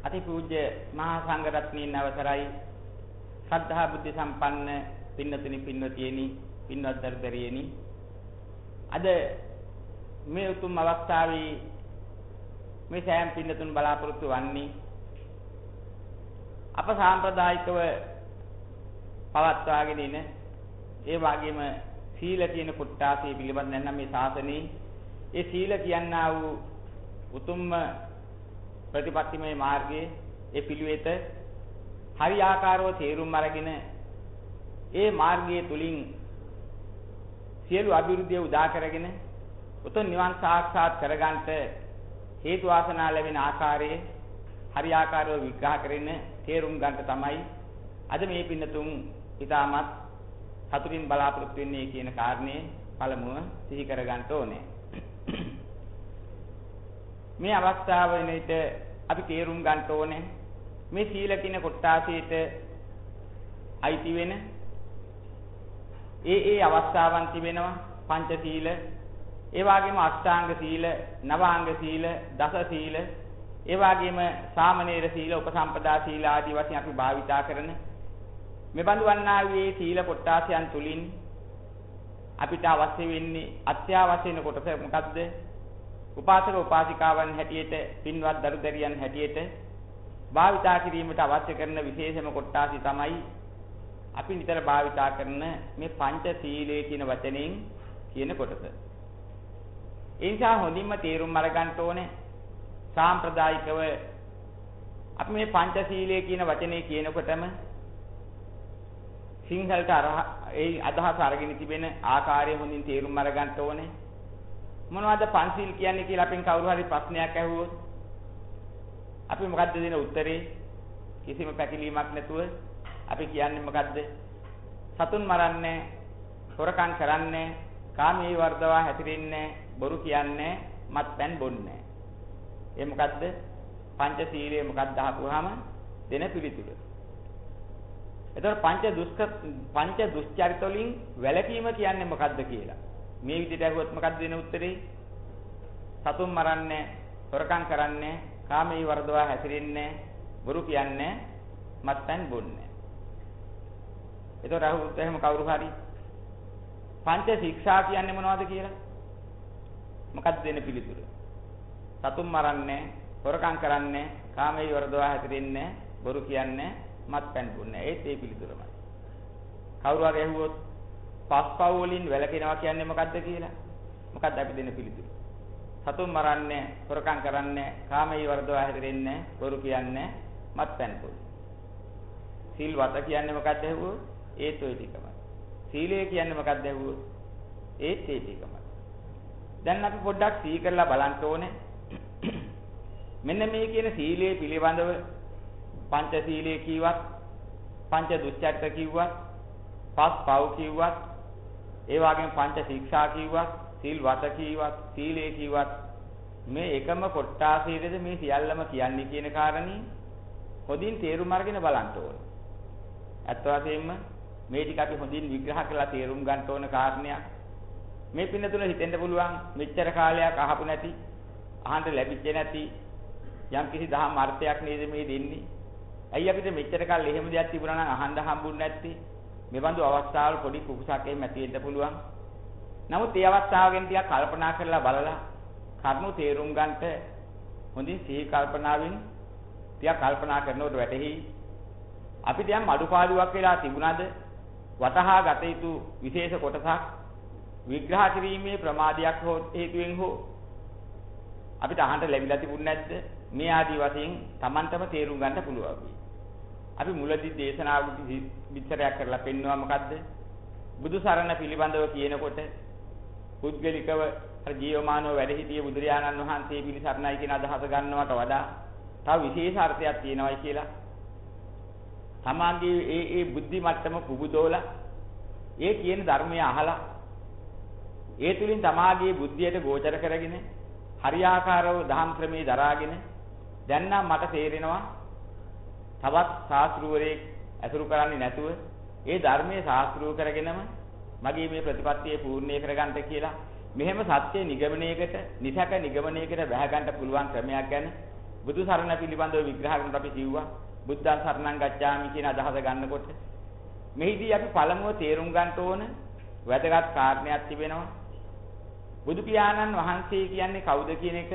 අතිපූජ්‍ය මහා සංඝරත්නයන් අවසරයි. ශ්‍රද්ධා බුද්ධ සම්පන්න පින්නතුනි පින්නතියනි පින්වත් දර්දරියනි. අද මේ උතුම් අවස්ථාවේ මේ සෑම පින්නතුන් බලාපොරොත්තු වන්නේ අප සාම්ප්‍රදායිකව පවත්වාගෙන ඉන ඒ වගේම සීල කියන කුට්ටාසී පිළිබඳ නැත්නම් මේ ශාසනයේ ඒ සීල කියනා වූ උතුම්ම ප්‍රතිපත්තිමය මාර්ගයේ ඒ පිළිවෙත හරි ආකාරව තේරුම් අරගෙන ඒ මාර්ගයේ තුලින් සියලු අභිවෘද්ධිය උදා කරගෙන උතුම් නිවන් සාක්ෂාත් කරගන්නට හේතු වාසනා ලැබෙන ආකාරයේ හරි ආකාරව විග්‍රහ කරගෙන තේරුම් ගන්නට තමයි අද මේ පින්නතුන් ඉතාමත් සතුටින් බලාපොරොත්තු වෙන්නේ කියන කාරණේ පළමුව සිහි කර ගන්න ඕනේ. මේ අවස්ථාව වෙනිට අපි තේරුම් ගන්න ඕනේ. මේ සීල කියන කොටාසීට අයිති වෙන ඒ ඒ අවස්ථාවන් තිබෙනවා. පංච සීල ඒ වගේම අෂ්ටාංග සීල නවාංග සීල දස සීල ඒ වගේම සාමනීර සීල උපසම්පදා සීල ආදී වශයෙන් අපි භාවිතා කරන මෙබඳු වන්නා වූ සීල කොටාසයන් තුලින් අපිට අවශ්‍ය වෙන්නේ අත්‍යවශ්‍ය වෙන කොටස මොකද්ද? උපාසක උපාසිකාවන් හැටියට පින්වත් දරුදරියන් හැටියට භාවිතා කිරීමට අවශ්‍ය කරන විශේෂම කොටාසි තමයි අපි නිතර භාවිතා කරන මේ පංච සීලය කියන වචනයෙන් කියන කොටස. ඒ නිසා හොඳින්ම තේරුම් අරගන්න ඕනේ සාම්ප්‍රදායිකව අපි මේ පංච සීලය කියන වචනේ කියනකොටම සිංහලට ඒ අදහස අරගෙන තිබෙන ආකාරය හොඳින් තේරුම් අරගන්න ඕනේ. මොනවද පංචශීල් කියන්නේ කියලා අපෙන් කවුරු හරි ප්‍රශ්නයක් ඇහුවොත් අපි මොකද්ද දෙන උත්තරේ? කිසිම පැකිලීමක් නැතුව අපි කියන්නේ මොකද්ද? සතුන් මරන්නේ, හොරකම් කරන්නේ, කාමී වර්ධවා හැතිරෙන්නේ, බොරු කියන්නේ, මත්පැන් බොන්නේ. ඒ මොකද්ද? පංචශීලයේ මොකක්ද අහපුවාම දෙන පිළිතුර. එතකොට පංච දුෂ්ක පංච දුස්චරිත වලින් වැළකීම කියන්නේ මොකද්ද කියලා. මේ විදිහට අහුවොත් මොකද්ද දෙන උත්තරේ? සතුන් මරන්නේ, හොරකම් කරන්නේ, කාමී වර්ධවා හැසිරෙන්නේ, බොරු කියන්නේ, මත්පැන් බොන්නේ. එතකොට අහුවොත් එහෙම කවුරු හරි පංච ශික්ෂා කියන්නේ මොනවද කියලා? මොකද්ද දෙන පිළිතුර? සතුන් මරන්නේ, හොරකම් කරන්නේ, කාමී වර්ධවා හැසිරෙන්නේ, බොරු කියන්නේ මත්පැන් බොන්නේ. ඒත් ඒ පිළිතුරමයි. කවුරු හරි ඇහුවොත් පස්පව් වලින් වැළකෙනවා කියන්නේ මොකද්ද කියලා? මොකද්ද අපි දෙන පිළිතුර? සතුන් මරන්නේ, හොරකම් කරන්නේ, කාමයේ වර්ධව හැදෙන්නේ, බොරු කියන්නේ, මත්පැන් බොන්නේ. සීල් වත කියන්නේ මොකද්ද ඇහුවොත්? ඒත් ওই ටිකමයි. සීලය කියන්නේ මොකක්ද ඇහුවොත්? ඒත් ඒ ටිකමයි. දැන් අපි පොඩ්ඩක් සී කරලා බලන්න ඕනේ. මෙන්න මේ කියන සීලයේ පිළිබඳව පංච සීලයේ කිව්වත් පංච දුස්චරිත කිව්වත් පස් පව් කිව්වත් ඒ වගේම පංච ශික්ෂා කිව්වත් සීල් වත කිව්වත් සීලේ කිව්වත් මේ එකම කොට්ටාසීරද මේ සියල්ලම කියන්නේ කියන කාරණේ හොඳින් තේරුම් අරගෙන බලන්න ඕනේ. ඇත්ත වශයෙන්ම මේ ටික අපි හොඳින් විග්‍රහ කරලා තේරුම් ගන්න ඕන කාරණයක්. මේ පින්න තුල හිතෙන්න පුළුවන් මෙච්චර කාලයක් අහපු නැති අහන්න ලැබිච්ච නැති යම් කිසි දහම් අර්ථයක් නේද මේ දෙන්නේ. ඇයි අපිට මෙච්චර කල් එහෙම දෙයක් තිබුණා නම් අහන්න හම්බුන්නේ නැත්තේ? මේ බඳු අවස්ථාවල පොඩි කුකුසක් එහෙම ඇති වෙන්න පුළුවන්. නමුත් මේ අවස්ථාව ගැන ටිකක් කල්පනා කරලා බලලා කරුණු තේරුම් ගන්නට හොඳින් සිහි කල්පනාවෙන් ටිකක් කල්පනා කරනකොට වැටහි අපිට යම් අඩුපාඩුවක් වෙලා තිබුණාද වතහා ගත යුතු විශේෂ කොටසක් විග්‍රහ කිරීමේ ප්‍රමාදයක් හෝ හේතුවෙන් හෝ අපිට අහන්න ලැබිලා තිබුණ නැද්ද මේ ආදී වශයෙන් Tamanටම තේරුම් ගන්න පුළුවන්. අපි මුලදී දේශනාවකදී විස්තරයක් කරලා පෙන්නවා මොකද්ද? බුදු සරණ පිළිබඳව කියනකොට පුද්ගලිකව අර ජීවමානව වැඩ සිටිය බුදුරජාණන් වහන්සේ පිළිසරණයි කියන අදහස ගන්නවට වඩා තව විශේෂ අර්ථයක් තියෙනවායි කියලා. තමාගේ ඒ ඒ බුද්ධි මට්ටම පුබුදෝලා ඒ කියන ධර්මය අහලා ඒ තුලින් තමාගේ බුද්ධියට ගෝචර කරගෙන හරියාකාරව දහම් ක්‍රමේ දරාගෙන දැන් නම් මට තේරෙනවා තවත් ශාස්ත්‍රූවරයෙක් ඇසුරු කරන්නේ නැතුව ඒ ධර්මයේ ශාස්ත්‍රූව කරගෙනම මගේ මේ ප්‍රතිපත්තිය පූර්ණේ කරගන්න කියලා මෙහෙම සත්‍ය නිගමනයකට නිසක නිගමනයකට බැහැ ගන්න පුළුවන් ක්‍රමයක් ගැන බුදු සරණ පිළිබඳව විග්‍රහ කරනකොට අපි කිව්වා බුද්ධං සරණං ගච්ඡාමි කියන අදහස ගන්නකොට මෙහිදී අපි පළමුව තේරුම් ගන්න ඕන වැදගත් කාරණයක් තිබෙනවා. බුදු පියාණන් වහන්සේ කියන්නේ කවුද කියන එක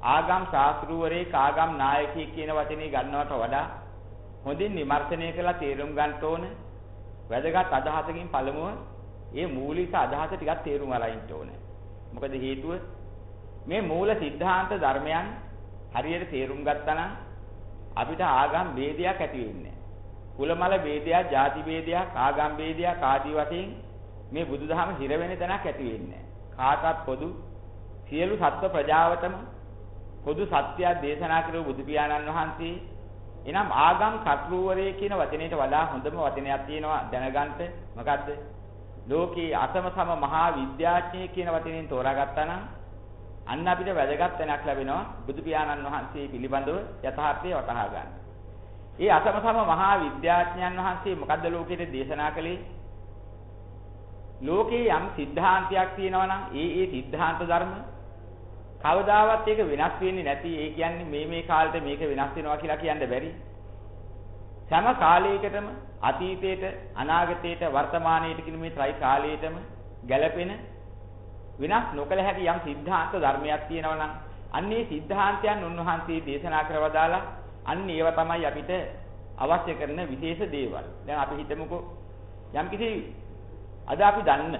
ආගම් ශාස්ත්‍රූවරයෙක් ආගම් නායකයෙක් කියන වචනේ ගන්නවට වඩා හොඳින් විමර්ශනය කරලා තේරුම් ගන්න ඕන. වැදගත් අදහසකින් පළමුව ඒ මූලික අදහස ටිකක් තේරුම් අරගන්න ඕන. මොකද හේතුව? මේ මූල સિદ્ધාන්ත ධර්මයන් හරියට තේරුම් ගත්තා අපිට ආගම් ભેදයක් ඇති වෙන්නේ කුලමල ભેදයක් ಜಾති ભેදයක් ආගම් ભેදයක් ආදී වශයෙන් මේ බුදුදහම හිර වෙන තැනක් ඇති වෙන්නේ කාටත් පොදු සියලු සත්ව ප්‍රජාවතම පොදු සත්‍යයක් දේශනා කළ බුදු පියාණන් වහන්සේ එනම් ආගම් කර්තෘවරේ කියන වචනයට වඩා හොඳම වචනයක් තියෙනවා දැනගන්න මොකද්ද ලෝකේ අසම සම මහා විද්‍යාඥය කියන වචනෙන් තෝරාගත්තා නම් අන්න අපිට වැදගත් තැනක් ලැබෙනවා බුදු පියාණන් වහන්සේ පිළිබඳව යථාර්ථය වටහා ගන්න. ඒ අසම සම මහා විද්‍යාඥයන් වහන්සේ මොකද්ද ලෝකෙට දේශනා කළේ? ලෝකේ යම් સિદ્ધාන්තයක් තියෙනවා නම් ඒ ඒ સિદ્ધාන්ත ධර්ම කවදාවත් ඒක වෙනස් වෙන්නේ නැති ඒ කියන්නේ මේ මේ කාලෙට මේක වෙනස් වෙනවා කියලා කියන්න බැරි සෑම කාලයකටම අතීතයට අනාගතයට වර්තමානයට කියන මේ ත්‍රි කාලයටම ගැළපෙන වෙනස් නොකළ හැකි යම් સિદ્ધාන්ත ධර්මයක් තියෙනවා නම් අන්නේ સિદ્ધාන්තයන් උන්වහන්සේ දේශනා කරවදාලා අන්න ඒවා තමයි අපිට අවශ්‍ය කරන විශේෂ දේවල්. දැන් අපි හිතමුකෝ යම්කිසි අද අපි දන්න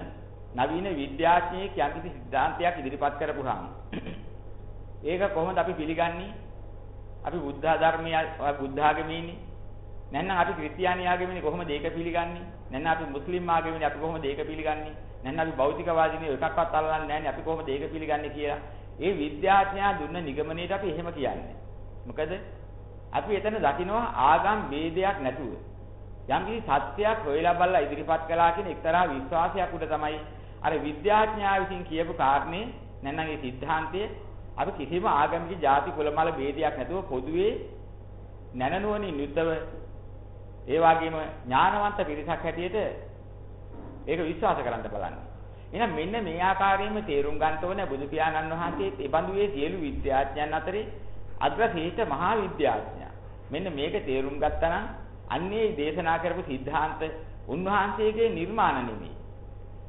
නවීන විද්‍යාඥයෙක් යම්කිසි સિદ્ધාන්තයක් ඉදිරිපත් කරපුවාම ඒක කොහොමද අපි පිළිගන්නේ? අපි බුද්ධ ධර්මය බුද්ධ ආගමේනේ. නැත්නම් අපි ක්‍රිස්තියානි ආගමේනේ කොහොමද ඒක පිළිගන්නේ? නැත්නම් අපි මුස්ලිම් ආගමේනේ අපි කොහොමද ඒක පිළිගන්නේ? නැත්නම් අපි භෞතිකවාදීනේ එකක්වත් අල්ලන්නේ නැහැනේ අපි කොහොමද ඒක පිළිගන්නේ කියලා. ඒ විද්‍යාඥයා දුන්න නිගමනයේදී අපි එහෙම කියන්නේ. මොකද අපි එතන දකිනවා ආගම් ભેදයක් නැතුව යම්කිසි සත්‍යයක් හොයලා බලලා ඉදිරිපත් කළා කියන එක්තරා විශ්වාසයක් උඩ තමයි අර විද්‍යාඥයා විසින් කියපු කාරණේ නැත්නම් ඒ સિદ્ધාන්තයේ අපි කිසිම ආගමික ಜಾති කුලමල ભેදයක් නැතුව පොදුවේ නැනනුවණින් යුද්ධව ඒ වගේම ඥානවන්ත පිරිසක් හැටියට ඒක විශ්වාස කරන්න බලන්න. එහෙනම් මෙන්න මේ ආකාරයෙන්ම තේරුම් ගන්න ඕනේ බුදු පියාණන් වහන්සේ ඒබඳු වේ සියලු විද්‍යාඥයන් අතරේ අග්‍රශීෂ්ඨ මහා විද්‍යාඥයා. මෙන්න මේක තේරුම් ගත්තා නම් අන්නේ දේශනා කරපු સિદ્ધාන්ත උන්වහන්සේගේ නිර්මාණ නෙමෙයි.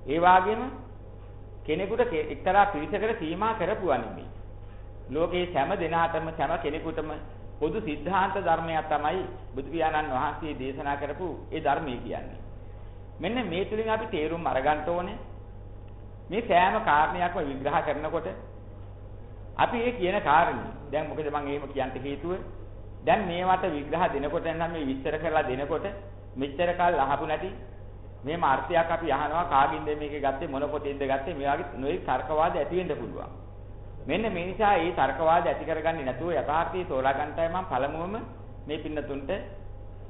ඒ වගේම කෙනෙකුට එක්තරා පිරිසකට සීමා කරපුවා නෙමෙයි. ලෝකේ සෑම දිනාටම සෑම කෙනෙකුටම පොදු સિદ્ધාන්ත ධර්මයක් තමයි බුදු පියාණන් වහන්සේ දේශනා කරපු ඒ ධර්මය කියන්නේ. මෙන්න මේ තුලින් අපි තේරුම් අරගන්න ඕනේ. මේ සෑම කාරණයක්ම විග්‍රහ කරනකොට අපි ඒ කියන කාරණේ දැන් මොකද මම එහෙම කියන්න හේතුව? දැන් මේවට විග්‍රහ දෙනකොට නම් මේ විස්තර කරලා දෙනකොට මෙච්චර කල් අහපු නැති මේ මාර්ථයක් අපි අහනවා කාගින්ද මේකේ ගත්තේ මොන පොතෙන්ද ගත්තේ මේ වගේ නොයි තර්කවාද ඇති වෙන්න පුළුවන්. මෙන්න මේ නිසා මේ තර්කවාද ඇති කරගන්නේ නැතුව යථාර්ථය තෝරා ගන්නටයි මම පළමුවම මේ පින්නතුන්ට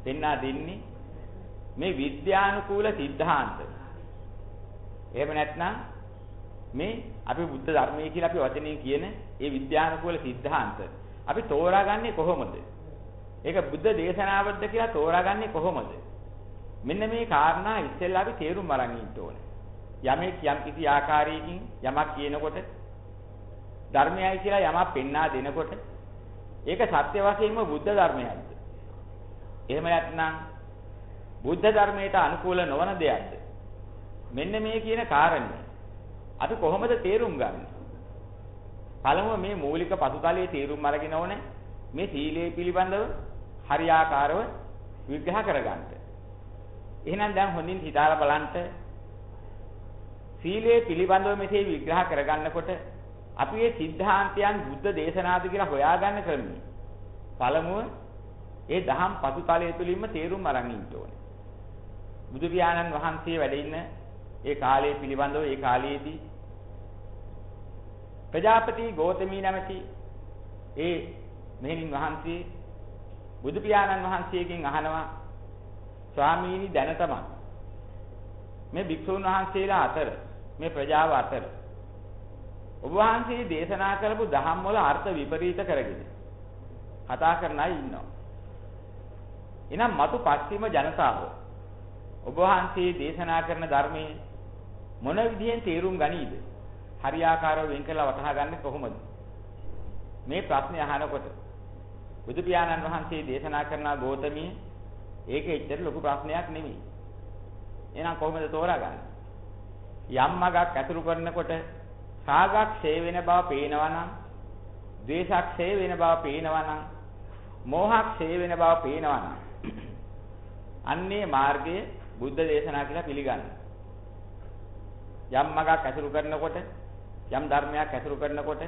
දෙන්නා දෙන්නේ මේ විද්‍යානුකූල સિદ્ધාන්ත. එහෙම නැත්නම් මේ අපි බුද්ධ ධර්මයේ කියලා අපි වචනේ කියන ඒ විද්‍යානුකූල સિદ્ધාන්ත අපි තෝරාගන්නේ කොහොමද? ඒක බුද්ධ දේශනාවක්ද කියලා තෝරාගන්නේ කොහොමද? මෙන්න මේ කාරණා ඉස්සෙල්ලා අපි තේරුම් අරන් ඉන්න ඕනේ. යමෙක් යම් කිසි ආකාරයකින් යමක් කියනකොට ධර්මයයි කියලා යමක් පෙන්වා දෙනකොට ඒක සත්‍ය වශයෙන්ම බුද්ධ ධර්මයක්ද? එහෙම නැත්නම් බුද්ධ ධර්මයට අනුකූල නොවන දෙයක්ද? මෙන්න මේ කියන කාරණේ අපි කොහොමද තේරුම් ගන්නේ? පළමුව මේ මූලික පසුතලයේ තේරුම් අරගෙන ඕනේ මේ සීලය පිළිබඳව හරියාකාරව විග්‍රහ කරගන්න. එහෙනම් දැන් හොඳින් හිතාලා බලන්න සීලය පිළිබඳව මෙසේ විග්‍රහ කරගන්නකොට අපි මේ සිද්ධාන්තයන් බුද්ධ දේශනාද කියලා හොයාගන්න ක්‍රමය. පළමුව ඒ දහම් පසුතලය තුළින්ම තේරුම් අරන් ඉන්න ඕනේ. බුදු පියාණන් වහන්සේ වැඩ ඉන්න ඒ කාලයේ පිළිබඳව ඒ කාලයේදී ප්‍රජාපති ගෝතමී නැමැති ඒ මෙහෙණින් වහන්සේ බුදු පියාණන් වහන්සේගෙන් අහනවා ස්වාමීනි දැන තමයි මේ භික්ෂුන් වහන්සේලා අතර මේ ප්‍රජාව අතර ඔබ වහන්සේ දේශනා කරපු දහම් වල අර්ථ විපරීත කරගෙන කතා කරන අය ඉන්නවා. එනම් මතු පස්චිම ජනතාව ඔබ වහන්සේ දේශනා කරන ධර්මයේ මොන විදිහෙන් තේරුම් ගනීද? හරියාකාරව වෙන් කරලා වටහා ගන්න කොහොමද? මේ ප්‍රශ්නේ අහනකොට බුදු පියාණන් වහන්සේ දේශනා කරන ගෝතමිය ඒක එච්චර ලොකු ප්‍රශ්නයක් නෙමෙයි. එහෙනම් කොහොමද තෝරාගන්නේ? යම් මගක් ඇතුළු කරනකොට රාගක් ඡේ වෙන බව පේනවා නම්, ද්වේෂක් ඡේ වෙන බව පේනවා නම්, මෝහක් ඡේ වෙන බව පේනවා නම් අන්නේ මාර්ගය බුද්ධ දේශනා කියලා පිළිගන්න. යම් මගක් ඇසුරු කරනකොට යම් ධර්මයක් ඇසුරු කරනකොට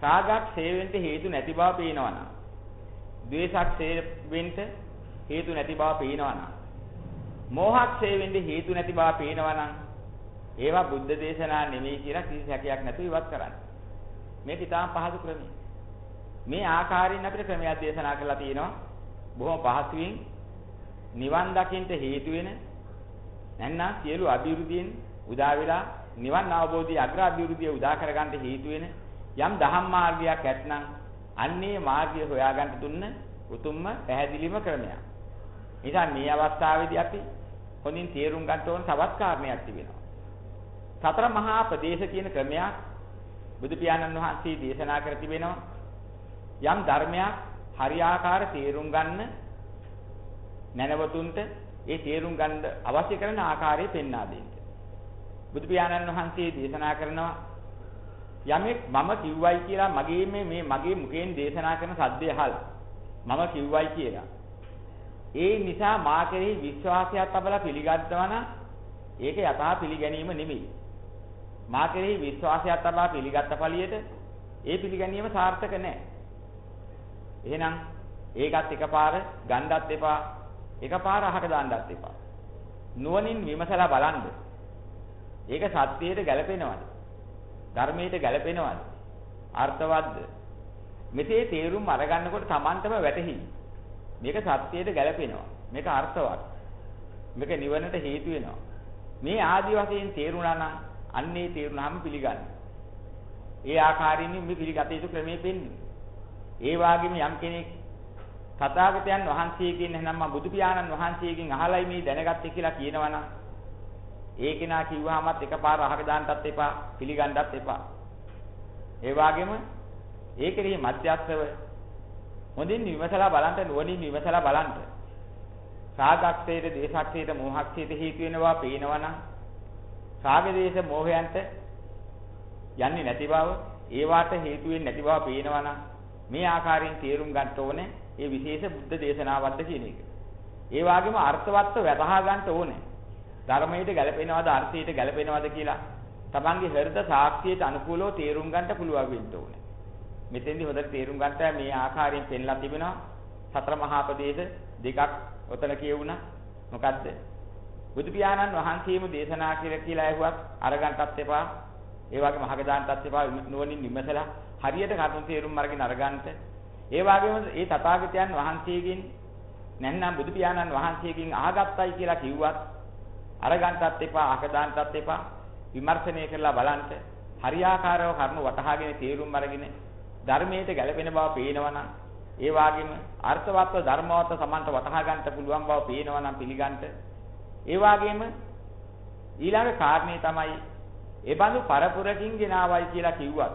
රාගක් ඡේවෙන්ට හේතු නැති බව පේනවනම් ද්වේෂක් ඡේවෙන්ට හේතු නැති බව පේනවනම් මෝහක් ඡේවෙන්ට හේතු නැති බව පේනවනම් ඒවා බුද්ධ දේශනා නෙමෙයි කියලා කිසි හැකියාවක් නැතුව ඉවත් කරන්න. මේක ඉතාම පහසු ක්‍රමයක්. මේ ආකාරයෙන් අපිට ක්‍රමයක් දේශනා කරලා තියෙනවා. බොහොම පහසුවෙන් නිවන් දකින්න හේතු වෙන නැත්නම් සියලු අභිවෘද්ධියෙන් උදා වෙලා නිවන් අවබෝධයේ අග්‍ර අභිවෘද්ධිය උදා කරගන්න හේතු වෙන යම් දහම් මාර්ගයක් ඇත්නම් අන්නේ මාර්ගය හොයාගන්න දුන්න උතුම්ම පැහැදිලිම ක්‍රමයක්. නිසා මේ අවස්ථාවේදී අපි හොඳින් තේරුම් ගන්න ඕන තවත් කාරණයක් තිබෙනවා. සතර මහා ප්‍රදේශ කියන ක්‍රමයක් බුදු පියාණන් වහන්සේ දේශනා කර තිබෙනවා. යම් ධර්මයක් හරියාකාර තේරුම් ගන්න නැනවතුන්ට ඒ තේරුම් ගන්න අවශ්‍ය කරන ආකාරය පෙන්වා දෙන්න. බුදු පියාණන් වහන්සේ දේශනා කරනවා යමෙක් මම කිව්වයි කියලා මගේ මේ මේ මගේ මුඛයෙන් දේශනා කරන සද්දය අහලා මම කිව්වයි කියලා. ඒ නිසා මා කෙරෙහි විශ්වාසයක් තබලා පිළිගත්තා නම් ඒක යථා පිළිගැනීම නෙමෙයි. මා කෙරෙහි විශ්වාසයක් තබා පිළිගත්ත පළියට ඒ පිළිගැනීම සාර්ථක නැහැ. එහෙනම් ඒකත් එකපාර ගණ්ඩත් එපා එකපාර අහක දාන්නත් එපා. නුවණින් විමසලා බලන්න. ඒක සත්‍යයට ගැලපෙනවද? ධර්මයට ගැලපෙනවද? අර්ථවත්ද? මෙසේ තේරුම් අරගන්නකොට Tamanටම වැටහි. මේක සත්‍යයට ගැලපෙනවා. මේක අර්ථවත්. මේක නිවනට හේතු වෙනවා. මේ ආදි වශයෙන් තේරුණා නම් අන්නේ තේරුණාම පිළිගන්න. ඒ ආකාරයෙන් මේ පිළිගත යුතු ක්‍රමයේ පෙන්නේ. ඒ වගේම යම් කෙනෙක් තථාගතයන් වහන්සේගෙන් එහෙනම් මම බුදු පියාණන් වහන්සේගෙන් අහලයි මේ දැනගත්තේ කියලා කියනවනම් ඒ කෙනා කිව්වහමත් එකපාර අහක දාන්නත් එපා පිළිගන්නත් එපා. ඒ වගේම ඒ කෙරෙහි මධ්‍යස්ථව හොඳින් විමසලා බලන්න නුවණින් විමසලා බලන්න. රාගක්ෂේත, දේශක්ෂේත, මෝහක්ෂේත හේතු වෙනවා පේනවනම් රාග දේශ මෝහයන්ට යන්නේ නැති බව, ඒවාට හේතු වෙන්නේ නැති බව පේනවනම් මේ ආකාරයෙන් තේරුම් ගන්න ඕනේ ඒ විශේෂ බුද්ධ දේශනාවක්ද කියන එක. ඒ වගේම අර්ථවත්ව වැටහා ගන්න ඕනේ. ධර්මයට ගැලපෙනවද අර්ථයට ගැලපෙනවද කියලා තමන්ගේ හෘද සාක්ෂියට අනුකූලව තේරුම් ගන්න පුළුවන් වෙන්න ඕනේ. මෙතෙන්දි හොඳට තේරුම් ගන්නට මේ ආකාරයෙන් පෙන්ලා තිබෙනවා සතර මහා ප්‍රදේශ දෙකක් ඔතන කියවුණා. මොකද්ද? බුදු පියාණන් වහන්සේම දේශනා කියලා කියලා ඇහුවත් අරගන්ටත් එපා. ඒ වගේම අහක දාන්නත් එපා නුවණින් විමසලා හරියට කරුණු තේරුම් අරගෙන අරගන්නට. ඒ වගේම ඒ තථාගතයන් වහන්සේගෙන් නැත්නම් බුදු පියාණන් වහන්සේගෙන් අහගත්තයි කියලා කිව්වත් අරගන්ටත් එපා අහක දාන්නත් එපා. විමර්ශනය කරලා බලන්න හරියාකාරව කරුණු වටහාගෙන තේරුම් අරගෙන ධර්මයට ගැලපෙන බව පේනවනම් ඒ වගේම අර්ථවත්ව ධර්මවත්ව සමන්ත වටහා ගන්නට පුළුවන් බව පේනවනම් පිළිගන්න ඒ වගේම ඊළඟ කාරණේ තමයි ඒ බඳු පරපුරකින් ගෙනාවයි කියලා කිව්වත්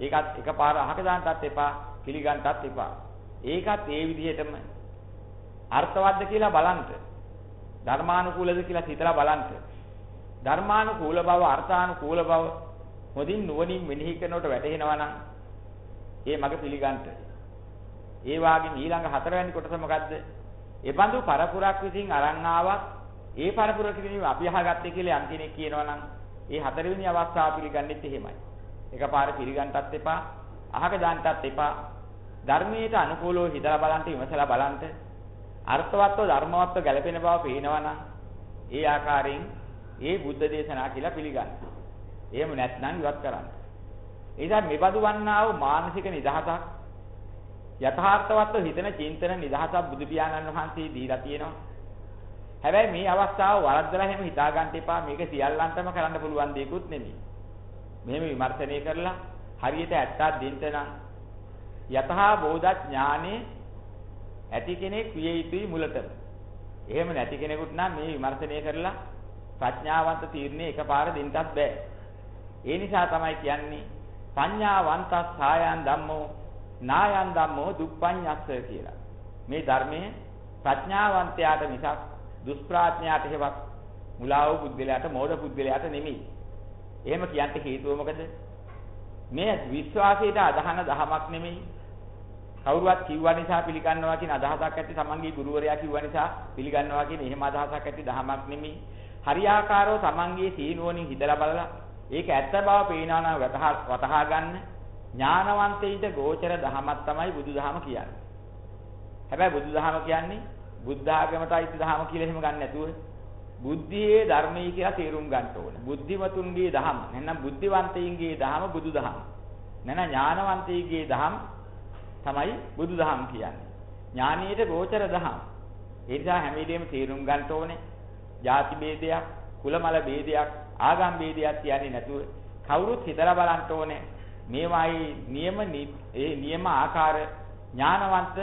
ඒකත් එකපාර අහක දාන්නත් එපා පිළිගන්නත් එපා ඒකත් ඒ විදිහටම අර්ථවත්ද කියලා බලන්න ධර්මානුකූලද කියලා හිතලා බලන්න ධර්මානුකූල බව අර්ථානුකූල බව හොඳින් නුවණින් මෙනෙහි කරනකොට වැටහෙනවා නම් ඒ මග පිළිගන්න ඒ වාගේ ඊළඟ හතරවැනි කොටස මොකද්ද? ඒ බඳු පරපුරක් විසින් අරන් ආවත් ඒ පරපුර කිරීම අපි අහගත්තේ කියලා යම් කෙනෙක් කියනවා නම් ඒ හතරවෙනි අවස්ථාව පිළිගන්නෙත් එහෙමයි. එකපාර පිළිගන්නත් එපා, අහක දාන්නත් එපා. ධර්මයට අනුකූලව හිතලා බලන්න විමසලා බලන්න අර්ථවත්ව ධර්මවත්ව ගැලපෙන බව පේනවා නම් ඒ ආකාරයෙන් ඒ බුද්ධ දේශනා කියලා පිළිගන්න. එහෙම නැත්නම් ඉවත් කරන්න. ඒ නිසා මෙබඳු වන්නා වූ මානසික නිදහසක් යථාර්ථවත්ව හිතන චින්තන නිදහසක් බුදු පියාණන් වහන්සේ දීලා තියෙනවා. හැබැයි මේ අවස්ථාව වරද්දලා හැම හිතා ගන්න එපා මේක සියල්ලන්ටම කරන්න පුළුවන් දෙයක්ුත් නෙමෙයි. මෙහෙම විමර්ශනය කරලා හරියට ඇත්තක් දෙන්න නම් යතහා බෝධ ඥානේ ඇති කෙනෙක් විය යුතුයි මුලටම. එහෙම නැති කෙනෙකුට නම් මේ විමර්ශනය කරලා ප්‍රඥාවන්ත තීරණේ එකපාර දෙන්නත් බෑ. ඒ නිසා තමයි කියන්නේ පඤ්ඤාවන්තස් සායන් ධම්මෝ නායන් ධම්මෝ දුප්පඤ්ඤස්ස කියලා. මේ ධර්මයේ ප්‍රඥාවන්තයාට මිසක් දුෂ්ප්‍රඥයාට හේවත් මුලා වූ පුද්ගලයාට මෝඩ පුද්ගලයාට නෙමෙයි. එහෙම කියන්න හේතුව මොකද? මේ විශ්වාසයට අදහන දහමක් නෙමෙයි. කවුරුවත් කිව්වා නිසා පිළිගන්නවා කියන අදහසක් ඇති තමන්ගේ ගුරුවරයා කිව්වා නිසා පිළිගන්නවා කියන එහෙම අදහසක් ඇති දහමක් නෙමෙයි. හරියාකාරව තමන්ගේ සීනුවණින් හිතලා බලලා ඒක ඇත්ත බව පේනවා නම් වතහා ගන්න ඥානවන්තයින්ට ගෝචර දහමක් තමයි බුදුදහම කියන්නේ. හැබැයි බුදුදහම කියන්නේ බුද්ධාගමටයි දහම කියලා එහෙම ගන්න නැතුව බුද්ධියේ ධර්මයේ කියලා තේරුම් ගන්න ඕන. බුද්ධිමතුන්ගේ දහම නැත්නම් බුද්ධිවන්තයින්ගේ දහම බුදුදහම. නැත්නම් ඥානවන්තයින්ගේ දහම තමයි බුදුදහම කියන්නේ. ඥානීයට ගෝචර දහම. ඒ නිසා හැම වෙලෙම තේරුම් ගන්න ඕනේ. ಜಾති ભેදයක්, කුලමල ભેදයක්, ආගම් ભેදයක් කියන්නේ නැතුව කවුරුත් හිතලා බලන්න ඕනේ. මේවායි නියම ඒ නියම ආකාර ඥානවන්ත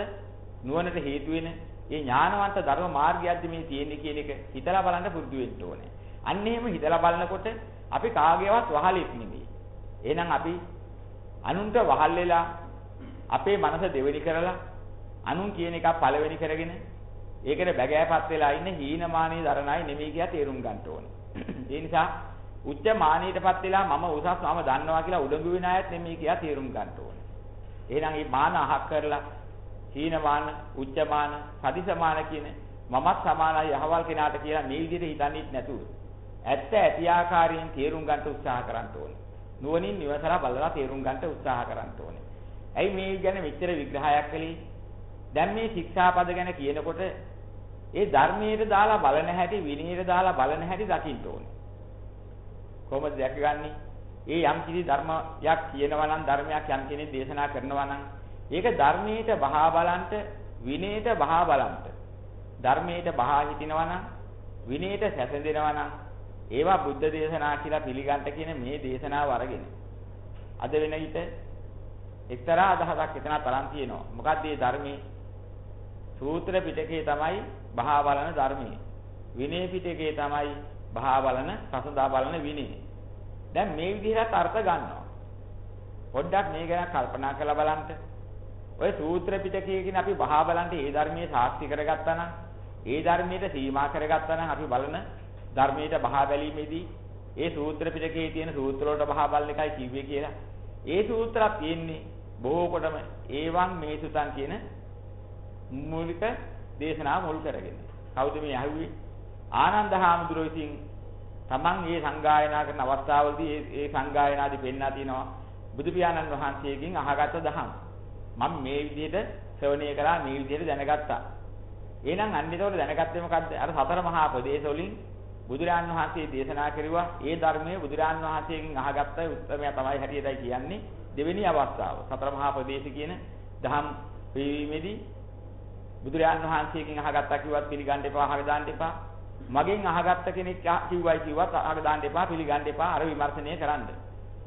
නුවණට හේතු වෙන ඒ ඥානවන්ත ධර්ම මාර්ගයක්ද මේ තියෙන්නේ කියන එක හිතලා බලන්න පුරුදු වෙන්න ඕනේ. අන්න එහෙම හිතලා බලනකොට අපි කාගේවත් වහලෙක් නෙමෙයි. එහෙනම් අපි අනුන්ට වහල් වෙලා අපේ මනස දෙවෙනි කරලා අනුන් කියන එක පළවෙනි කරගෙන ඒකට බැගෑපත් වෙලා ඉන්න හීනමානී දරණයි නෙමෙයි කියලා තේරුම් ගන්න ඕනේ. ඒ නිසා උච්ච මානීයටපත් වෙලා මම උසස් මම දන්නවා කියලා උඩඟු වෙන අයත් නෙමෙයි කියලා තේරුම් ගන්න ඕනේ. එහෙනම් මේ මාන අහක් කරලා හීනමාන, උච්චමාන, සදිසමාන කියන මමත් සමානයි අහවල් කෙනාට කියලා මේ විදිහට හිතන්නේ නැතුව ඇත්ත ඇති ආකාරයෙන් තේරුම් ගන්න උත්සාහ කරන්න ඕනේ. නුවණින් නිවසලා බලලා තේරුම් ගන්න උත්සාහ කරන්න ඕනේ. ඇයි මේ ගැන මෙච්චර විග්‍රහයක් කළේ? දැන් මේ ශික්ෂාපද ගැන කියනකොට ඒ ධර්මයට දාලා බලන හැටි විනීයට දාලා බලන හැටි දකින්න ඕනේ. කොහොමද දැකගන්නේ? ඒ යම් කිසි ධර්මයක් කියනවා නම් ධර්මයක් යම් කෙනෙක් දේශනා කරනවා නම් ඒක ධර්මයට බහා බලන්ට විනයට බහා බලන්ට. ධර්මයට බහා හිටිනවා නම් විනයට සැසඳෙනවා නම් ඒවා බුද්ධ දේශනා කියලා පිළිගන්න කියන මේ දේශනාව අරගෙන. අද වෙන විට එක්තරා අදහසක් එතන තරම් තියෙනවා. මොකක්ද මේ ධර්මයේ? සූත්‍ර පිටකේ තමයි බහා බලන ධර්මයේ. විනය පිටකේ තමයි බහා බලන සසඳා බලන විනය. දැන් මේ විදිහට අර්ථ ගන්නවා. පොඩ්ඩක් මේ ගැන කල්පනා කරලා බලන්න. ඔය සූත්‍ර පිටකයකින් අපි බහා බලන්න ඒ ධර්මයේ සාක්ෂි කරගත්තා නම් ඒ ධර්මයට සීමා කරගත්තා නම් අපි බලන ධර්මයට බහා බැලීමේදී ඒ සූත්‍ර පිටකයේ තියෙන සූත්‍ර වලට බහා බලන එකයි කිව්වේ කියලා. ඒ සූත්‍රات තියෙන්නේ බොහෝ කොටම ඒවන් මේසුතන් කියන මූලික දේශනාව මුල් කරගෙන. කවුද මේ අහුවේ? ආනන්ද හාමුදුරුවෝ විසින් තමන් මේ සංගායනා කරන අවස්ථාවලදී ඒ සංගායනාදී පෙන්වා තිනවා බුදු පියාණන් වහන්සේගෙන් අහගත් දහම්. මම මේ විදිහට ශ්‍රවණය කළා මේ විදිහට දැනගත්තා. එහෙනම් අන්න ඒතකොට දැනගත්තේ මොකද්ද? අර සතර මහා ප්‍රදේශ වලින් බුදුරාන් වහන්සේ දේශනා කරුවා ඒ ධර්මයේ බුදුරාන් වහන්සේගෙන් අහගත්ත උත්තරමයා තමයි හැටියටයි කියන්නේ දෙවෙනි අවස්ථාව. සතර මහා ප්‍රදේශ කියන දහම් පිළිවීමේදී බුදුරාන් වහන්සේගෙන් අහගත්තා කිව්වත් පිළිගන්න එපා, අහගෙන දාන්න එපා. මගෙන් අහගත්ත කෙනෙක් කිව්වයි කිව්වත් අහගෙන දාන්න එපා, පිළිගන්න එපා. අර විමර්ශනය කරන්න.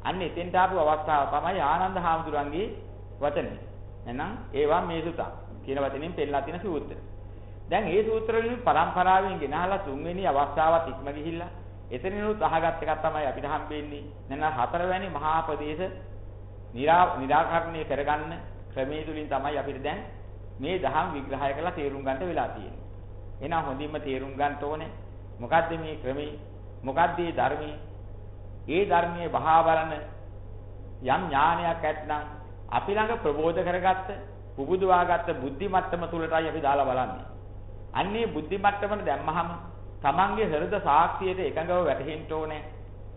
අන්න එතෙන්ට ආපු අවස්ථාව තමයි ආනන්ද හාමුදුරන්ගේ වචනේ. එහෙනම් ඒවා මේ සුතං කියන වචනෙන් පෙන්නලා තියෙන සූත්‍ර. දැන් මේ සූත්‍ර වලින් පරම්පරාවෙන් ගෙනහලා තුන්වෙනි අවස්ථාවත් ඉක්ම ගිහිල්ලා එතනිනුත් අහගත් එකක් තමයි අපිට හම්බෙන්නේ. එහෙනම් හතරවැනි මහා ප්‍රදේශ निराකරණය කරගන්න ක්‍රමයේ තුලින් තමයි අපිට දැන් මේ දහම් විග්‍රහය කරලා තේරුම් ගන්න වෙලා තියෙන්නේ. එහෙනම් හොඳින්ම තේරුම් ගන්න ඕනේ මොකද්ද මේ ක්‍රමේ? මොකද්ද මේ ධර්මයේ? ඒ ධර්මයේ බහා බලන යම් ඥානයක් ඇත්නම් අපි ළඟ ප්‍රබෝධ කරගත්ත පුබුදුවාගත්ත බුද්ධි මට්ටම තුලටයි අපි දාලා බලන්නේ. අන්නේ බුද්ධි මට්ටමට දැම්මහම තමන්ගේ හෘද සාක්ෂියට එකඟව වැටහෙන්න ඕනේ.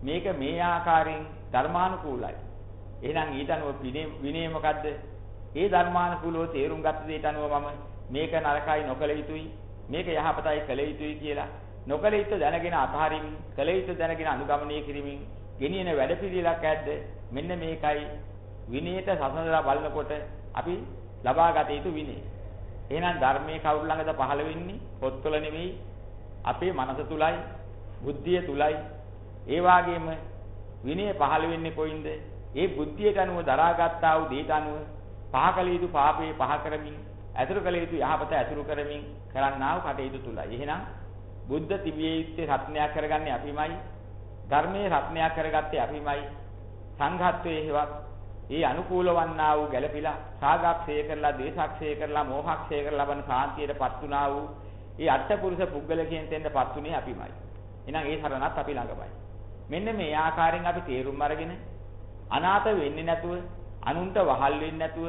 මේක මේ ආකාරයෙන් ධර්මානුකූලයි. එහෙනම් ඊට අනුව විනය මොකද්ද? ඒ ධර්මානුකූලව තේරුම් ගත්ත දෙයට අනුව මම මේක නරකයි නොකළ යුතුයි. මේක යහපතයි කළ යුතුයි කියලා නොකළ යුතු දැනගෙන අතහරිමින් කළ යුතු දැනගෙන අනුගමනය කිරීමෙන් ගෙනියන වැඩපිළිවෙලක් ඇද්ද? මෙන්න මේකයි විනයට සසඳලා බලනකොට අපි ලබා ගත යුතු විනය. එහෙනම් ධර්මයේ කවුරු ළඟද පහළ වෙන්නේ? පොත්වල නෙවෙයි අපේ මනස තුලයි, බුද්ධිය තුලයි. ඒ වාගේම විනය පහළ වෙන්නේ කොයින්ද? ඒ බුද්ධියට අනුව දරාගත්තා වූ දේට අනුව පහකල යුතු පාපේ පහ කරමින්, ඇතුළු කළ යුතු යහපත ඇතුළු කරමින් කරන්නා වූ කටයුතු තුලයි. එහෙනම් බුද්ධ තිබිය යුත්තේ රත්නයක් කරගන්නේ අපිමයි. ධර්මයේ රත්නයක් කරගත්තේ අපිමයි. සංඝත්වයේ හේවත් ඒ අනුකූල වන්නා වූ ගැළපිලා සාගක්ෂය කරලා දේශක්ෂය කරලා මෝහක්ෂය කරලා ලබන සාන්තියටපත් වුණා වූ ඒ අට්ඨපුරුෂ පුද්ගල කියන තැනටපත් උනේ අපිමයි. එහෙනම් ඒ සරණත් අපි ළඟමයි. මෙන්න මේ ආකාරයෙන් අපි තේරුම් අරගෙන අනාථ වෙන්නේ නැතුව අනුන්ට වහල් වෙන්නේ නැතුව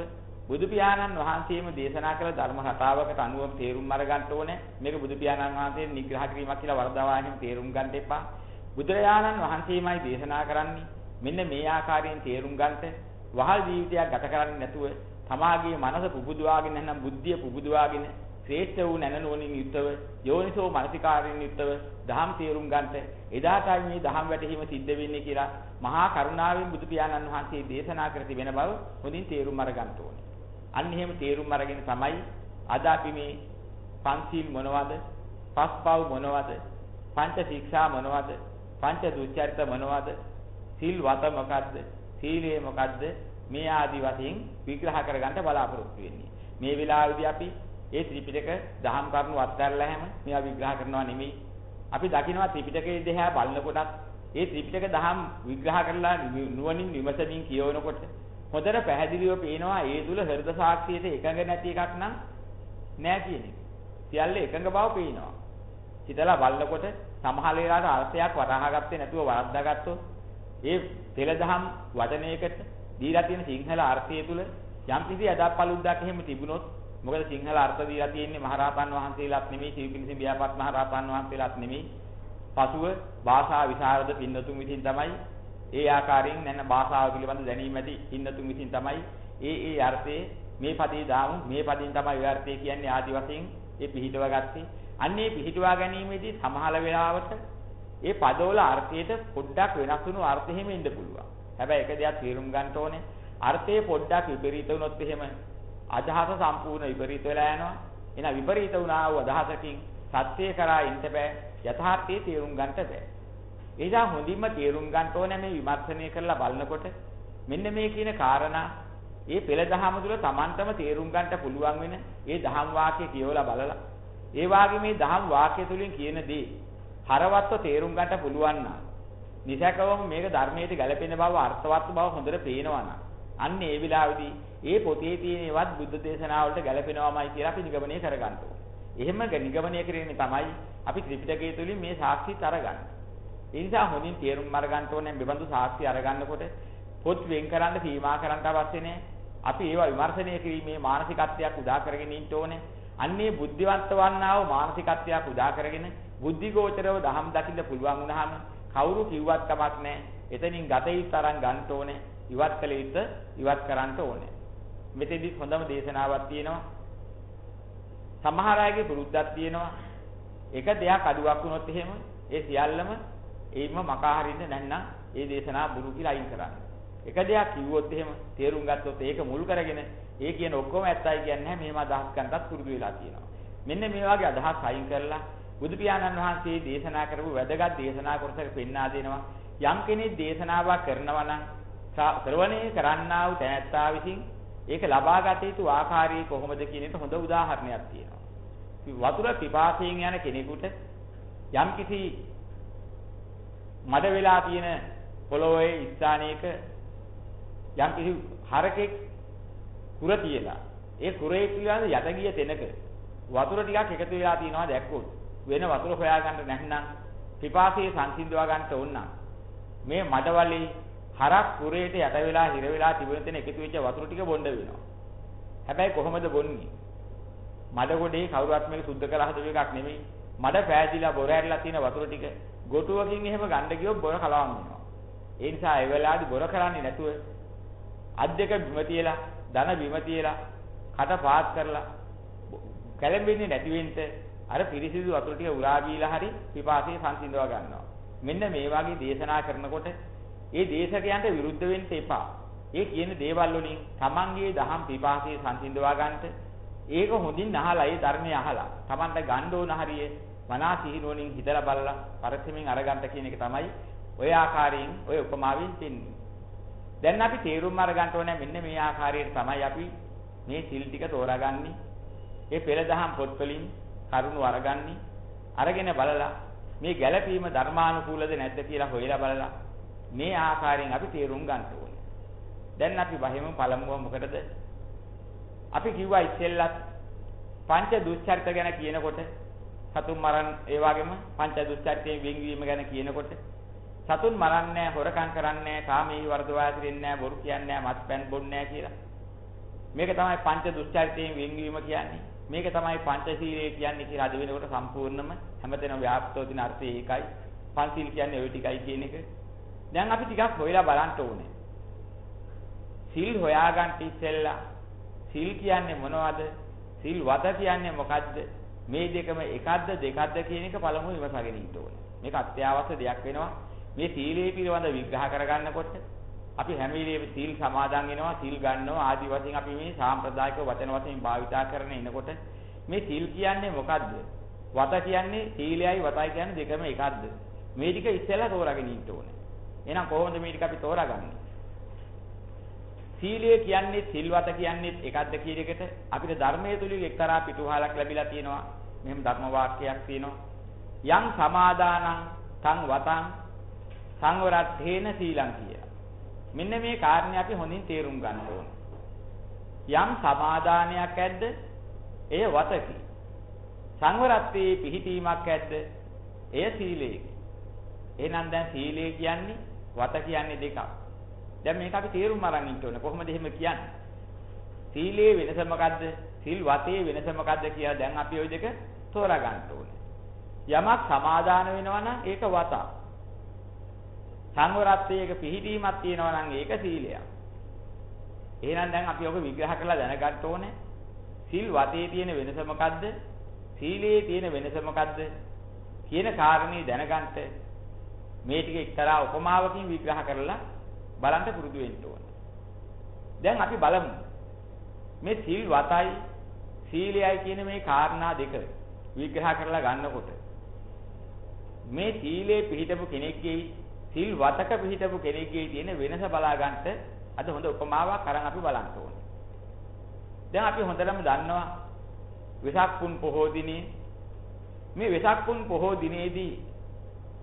බුදු පියාණන් වහන්සේම දේශනා කළ ධර්ම කතාවකට අනුව තේරුම් අරගන්න ඕනේ. මේක බුදු පියාණන් වහන්සේ නිග්‍රහ කිරීමක් කියලා වරදවා එහෙම තේරුම් ගන්න එපා. බුදුරජාණන් වහන්සේමයි දේශනා කරන්නේ. මෙන්න මේ ආකාරයෙන් තේරුම් ගන්නට වහල් ජීවිතයක් ගත කරන්නේ නැතුව තමාගේ මනස පුබුදුවාගෙන නැත්නම් බුද්ධිය පුබුදුවාගෙන ශ්‍රේෂ්ඨ වූ නැනනෝනින් යුක්තව යෝනිසෝ මනසිකාරයෙන් යුක්තව දහම් තේරුම් ගන්නට එදාටයි මේ දහම් වැටහීම සිද්ධ වෙන්නේ කියලා මහා කරුණාවෙන් බුදු පියාණන් වහන්සේ දේශනා කර තිබෙන බව හොඳින් තේරුම් අරගන්න ඕනේ. අන්න එහෙම තේරුම් අරගෙන තමයි අද අපි මේ පන්සිල් මොනවද? පස්පව් මොනවද? පංච ශික්ෂා මොනවද? පංච දුච්චරිත මොනවද? සීල් වත මොකද්ද? සීලය මොකද්ද? මේ ආදි වශයෙන් විග්‍රහ කරගන්න බලාපොරොත්තු වෙන්නේ. මේ වෙලාවේදී අපි ඒ ත්‍රිපිටක දහම් කරුණු අත්හැරලා හැම මේවා විග්‍රහ කරනවා නෙමෙයි. අපි දකිනවා ත්‍රිපිටකයේ දෙහා බලනකොටත් ඒ ත්‍රිපිටක දහම් විග්‍රහ කරලා නුවණින් විමසමින් කියවනකොට හොඳට පැහැදිලිව පේනවා ඒ තුල හෘද සාක්ෂියට එකඟ නැති එකක් නම් නෑ කියන එක. සියල්ල එකඟ බව පේනවා. හිතලා බලනකොට සමහර වෙලාවට අර්ථයක් වටහා ගත්තේ නැතුව වරද්දාගත්තොත් ඒ තෙලදහම් වචනයකට දීලා තියෙන සිංහල අර්ථය තුල යම් කිසි අදප්පලුද්දක් එහෙම තිබුණොත් මොකද සිංහල අර්ථ දීලා තියෙන්නේ? මහරහතන් වහන්සේලාත් නෙමෙයි සිවිපිනිසි බියාපත් මහරහතන් වහන්සේලාත් නෙමෙයි. පසුව භාෂා විශාරද පින්නතුන් විසින් තමයි ඒ ආකාරයෙන් නැන භාෂාව පිළිබඳ දැනීම ඇති පින්නතුන් විසින් තමයි ඒ ඒ අර්ථයේ මේ පදේ දාමු. මේ පදින් තමයි ඒ අර්ථය කියන්නේ ආදි වශයෙන් ඒ පිහිටව ගත්තේ අන්නේ පිහිටුවා ගැනීමේදී සමහර වෙලාවට ඒ පදවල අර්ථයට පොඩ්ඩක් වෙනස් වුණු අර්ථ එහෙම ඉන්න පුළුවන්. හැබැයි එක දෙයක් තේරුම් ගන්න ඕනේ අර්ථයේ පොඩ්ඩක් විපරීත වුණොත් එහෙම අදහස සම්පූර්ණ විපරීත වෙලා යනවා. එහෙනම් විපරීත වුණා වූ අදහසකින් සත්‍යය කරා ඉන්න බෑ. යථාර්ථයේ තේරුම් ගන්නට බෑ. එදා හොඳින්ම තේරුම් ගන්න ඕනේ මේ විමර්ශනය කරලා බලනකොට මෙන්න මේ කියන කාරණා ඒ පෙළ දහම තුල Tamanටම තේරුම් ගන්නට පුළුවන් වෙන ඒ දහම් වාක්‍ය කියවලා බලලා ඒ වාගේ මේ දහම් වාක්‍ය තුලින් කියන දේ හරවත්ව තේරුම් ගන්නට පුළුවන් නම් නිසකවම මේක ධර්මයට ගැලපෙන බව අර්ථවත් බව හොඳට පේනවා නම් අන්න ඒ විලාවේදී ඒ පොතේ තියෙන ඒවත් බුද්ධ දේශනාවලට ගැලපෙනවාමයි කියලා අපි නිගමනය කරගන්න ඕනේ. එහෙම නිගමනය කිරීමේ තමයි අපි ත්‍රිපිටකය තුලින් මේ සාක්ෂිත් අරගන්නේ. ඒ නිසා හොඳින් තේරුම් අරගන්න ඕනේ මෙබඳු සාක්ෂි අරගන්නකොට පොත් වෙන් කරන්න සීමා කරන්න අවශ්‍ය නැහැ. අපි ඒවා විමර්ශනය කිරීමේ මානසිකත්වයක් උදා කරගෙන ඉන්න ඕනේ. අන්නේ බුද්ධිවන්ත වන්නා වූ මානසිකත්වයක් උදා කරගෙන බුද්ධිගෝචරව දහම් දකින්න පුළුවන් වුණාම කවුරු කිව්වත් කමක් නැහැ. එතනින් ගත යුතු තරම් ගන්න ඕනේ. ඉවත් කළ යුත ඉවත් කරන්න ඕනේ. මෙතෙදි හොඳම දේශනාවක් තියෙනවා. සමහර අයගේ පුරුද්දක් තියෙනවා. එක දෙයක් අඩුවක් වුණොත් එහෙම ඒ සියල්ලම ඒම මකා හරින්න නැත්නම් ඒ දේශනා බුරු කියලා අයින් කරන්න. එක දෙයක් කිව්වොත් එහෙම තේරුම් ගත්තොත් ඒක මුල් කරගෙන ඒ කියන ඔක්කොම ඇත්තයි කියන්නේ නැහැ මේව අදහස් ගන්නත් පුරුදු වෙලා තියෙනවා. මෙන්න මේ වගේ අදහස් අයින් කරලා බුදු පියාණන් වහන්සේ දේශනා කරපු වැදගත් දේශනා කොටසක පෙන්වා දෙනවා. යම් කෙනෙක් දේශනාවක් කරනවා නම් ශ්‍රවණය කරන්නා වූ තැනැත්තා විසින් ඒක ලබා ගත යුතු ආකාරය කොහොමද කියන එක හොඳ උදාහරණයක් තියෙනවා. වතුර පිපාසයෙන් යන කෙනෙකුට යම් කිසි මඩ වෙලා තියෙන පොළොවේ ස්ථානයක යම් කිසි හරකෙක් කුර තියලා ඒ කුරේ පිළිබඳ යට ගිය තැනක වතුර ටිකක් එකතු වෙලා තියෙනවා දැක්කොත් වෙන වතුර හොයාගන්න නැත්නම් පිපාසයේ සංසිඳවා ගන්නට ඕන මේ මඩවලේ හරක් කුරේට යට වෙලා හිර වෙලා තිබුණ තැන එකතු වෙච්ච වතුර ටික බොන්න වෙනවා. හැබැයි කොහොමද බොන්නේ? මඩ ගොඩේ කවුරුත් මේක සුද්ධ කරලා හදපු එකක් නෙමෙයි. මඩ පෑදිලා බොර ඇරලා තියෙන වතුර ටික ගොටුවකින් එහෙම ගන්න ගියොත් බොර කලවම් වෙනවා. ඒ නිසා ඒ වෙලාවේදී බොර කරන්නේ නැතුව අත් දෙක බිම තියලා, දන බිම තියලා, කට පාත් කරලා කැළඹෙන්නේ නැති වෙන්න අර පිරිසිදු වතුර ටික උරා බීලා හරි පිපාසය සංසිඳව ගන්නවා. මෙන්න මේ වගේ දේශනා කරනකොට ඒ දේශකයන්ට විරුද්ධ වෙන්න එපා. ඒ කියන දේවල් වලින් Tamanගේ දහම් පිපාසය සංසිඳවා ගන්නට ඒක හොඳින් අහලා ඒ ධර්මය අහලා Tamanට ගන්න ඕන හරිය මනා සිහිනුවණින් හිතලා බලලා පරිස්සමෙන් අරගන්න කියන එක තමයි ඔය ආකාරයෙන් ඔය උපමාවෙන් දෙන්නේ. දැන් අපි තේරුම් අරගන්න ඕනේ මෙන්න මේ ආකාරයට තමයි අපි මේ සිල් ටික තෝරාගන්නේ. ඒ පෙළ දහම් පොත් වලින් කරුණු අරගන්නේ. අරගෙන බලලා මේ ගැළපීම ධර්මානුකූලද නැද්ද කියලා හොයලා බලලා මේ ආකාරයෙන් අපි තේරුම් ගන්න ඕනේ. දැන් අපි බහිමු පළමුව මොකටද? අපි කිව්වා ඉස්සෙල්ලත් පංච දුස්චරිත ගැන කියනකොට සතුන් මරන් ඒ වගේම පංච දුස්චරිතයෙන් වෙන්වීම ගැන කියනකොට සතුන් මරන්නේ හොරකම් කරන්නේ කාමී වර්ධවා දෙන්නේ බොරු කියන්නේ මත්පැන් බොන්නේ කියලා. මේක තමයි පංච දුස්චරිතයෙන් වෙන්වීම කියන්නේ. මේක තමයි පංචශීලය කියන්නේ කියලා අද වෙනකොට සම්පූර්ණම හැමතැනම ව්‍යාප්තව තියෙන අර්ථය ඒකයි. පංචශීල කියන්නේ ওই ටිකයි කියන එක. දැන් අපි ටිකක් හොයලා බලන්න ඕනේ. සිල් හොයාගන්න ඉස්සෙල්ලා සිල් කියන්නේ මොනවද? සිල් වත කියන්නේ මොකද්ද? මේ දෙකම එකක්ද දෙකක්ද කියන එක පළමුව විමසගෙන ඉන්න ඕනේ. මේක අත්‍යවශ්‍ය දෙයක් වෙනවා. මේ සීලයේ පිළිබඳ විග්‍රහ කරගන්නකොට අපි හැම වෙලේම සීල් සමාදන් වෙනවා, සීල් ගන්නවා ආදි වශයෙන් අපි මේ සාම්ප්‍රදායික වචන වශයෙන් භාවිතා කරන එනකොට මේ සීල් කියන්නේ මොකද්ද? වත කියන්නේ සීලයයි වතයි කියන්නේ දෙකම එකක්ද? මේ ටික ඉස්සෙල්ලා තෝරාගෙන ඉන්න ඕනේ. එහෙනම් කොහොමද මේ ටික අපි තෝරාගන්නේ? සීලය කියන්නේ සිල්වත කියන්නේ එකක්ද කියන එකට අපිට ධර්මයේ තුලින් එක්තරා පිටුහලක් ලැබිලා තියෙනවා. මෙහෙම ධර්ම වාක්‍යයක් තියෙනවා. යම් සමාදානං තං වතං සංවරත්තේන සීලං කිය. මෙන්න මේ කාරණේ අපි හොඳින් තේරුම් ගන්න ඕන. යම් සමාදානයක් ඇද්ද? එය වතකි. සංවරත්තේ පිහිටීමක් ඇද්ද? එය සීලයකි. එහෙනම් දැන් සීලය කියන්නේ වත කියන්නේ දෙකක්. දැන් මේක අපි තේරුම් අරන් ඉන්න ඕනේ. කොහොමද එහෙම කියන්නේ? සීලේ වෙනස මොකද්ද? සිල් වතේ වෙනස මොකද්ද කියලා දැන් අපි ওই දෙක තෝරා ගන්න ඕනේ. යමක් සමාදාන වෙනවා නම් ඒක වත. සංවරත්වයක පිහිටීමක් තියෙනවා නම් ඒක සීලයක්. එහෙනම් දැන් අපි ඔක විග්‍රහ කරලා දැනගන්න ඕනේ. සිල් වතේ තියෙන වෙනස මොකද්ද? සීලේ තියෙන වෙනස මොකද්ද? කියන කාරණේ දැනගන්න මේ ටික එක්තරා උපමාවකින් විග්‍රහ කරලා බලන්න පුරුදු වෙන්න ඕන. දැන් අපි බලමු. මේ සිල් වතයි සීලයයි කියන මේ කාරණා දෙක විග්‍රහ කරලා ගන්නකොට මේ සීලේ පිළිටපු කෙනෙක්ගේ සිල් වතක පිළිටපු කෙනෙක්ගේ තියෙන වෙනස බලා ගන්නට අද හොඳ උපමාවක් අරන් අපි බලන්න ඕනේ. දැන් අපි හොඳටම දන්නවා වෙසක් පුන් පොහෝ දිනේ මේ වෙසක් පුන් පොහෝ දිනේදී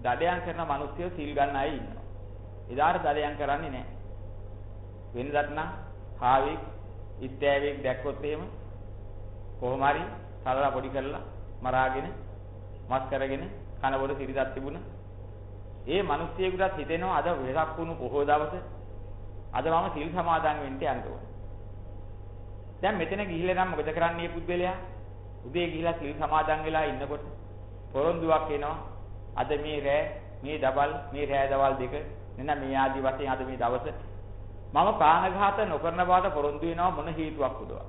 දඩයන් කරන මිනිස්සු සිල් ගන්න අය ඉන්නවා. එදාට දඩයන් කරන්නේ නැහැ. වෙනදත් නම් කාවෙක් ඉත්තෑවෙක් දැක්කොත් එහෙම කොහොම හරි සලලා පොඩි කරලා මරාගෙන මස් කරගෙන කන බොර සිරිතක් තිබුණා. ඒ මිනිස්සෙකුටත් හිතෙනවා අද වෙසක් වුණු පොහොය දවසේ අද මම සිල් සමාදන් වෙන්න යන්න ඕන. දැන් මෙතන ගිහිල්ලා නම් මොකද කරන්නේ පුද්ගලයා? උදේ ගිහිලා සිල් සමාදන් වෙලා ඉන්නකොට පොරොන්දුවක් එනවා. අද මේ රෑ, මේ දවල්, මේ රෑ දවල් දෙක නෙන්න මේ ආදි වශයෙන් අද මේ දවසේ මම ප්‍රාණඝාත නොකරන බවට පොරොන්දු වෙනවා මොන හේතුවක් උදවා.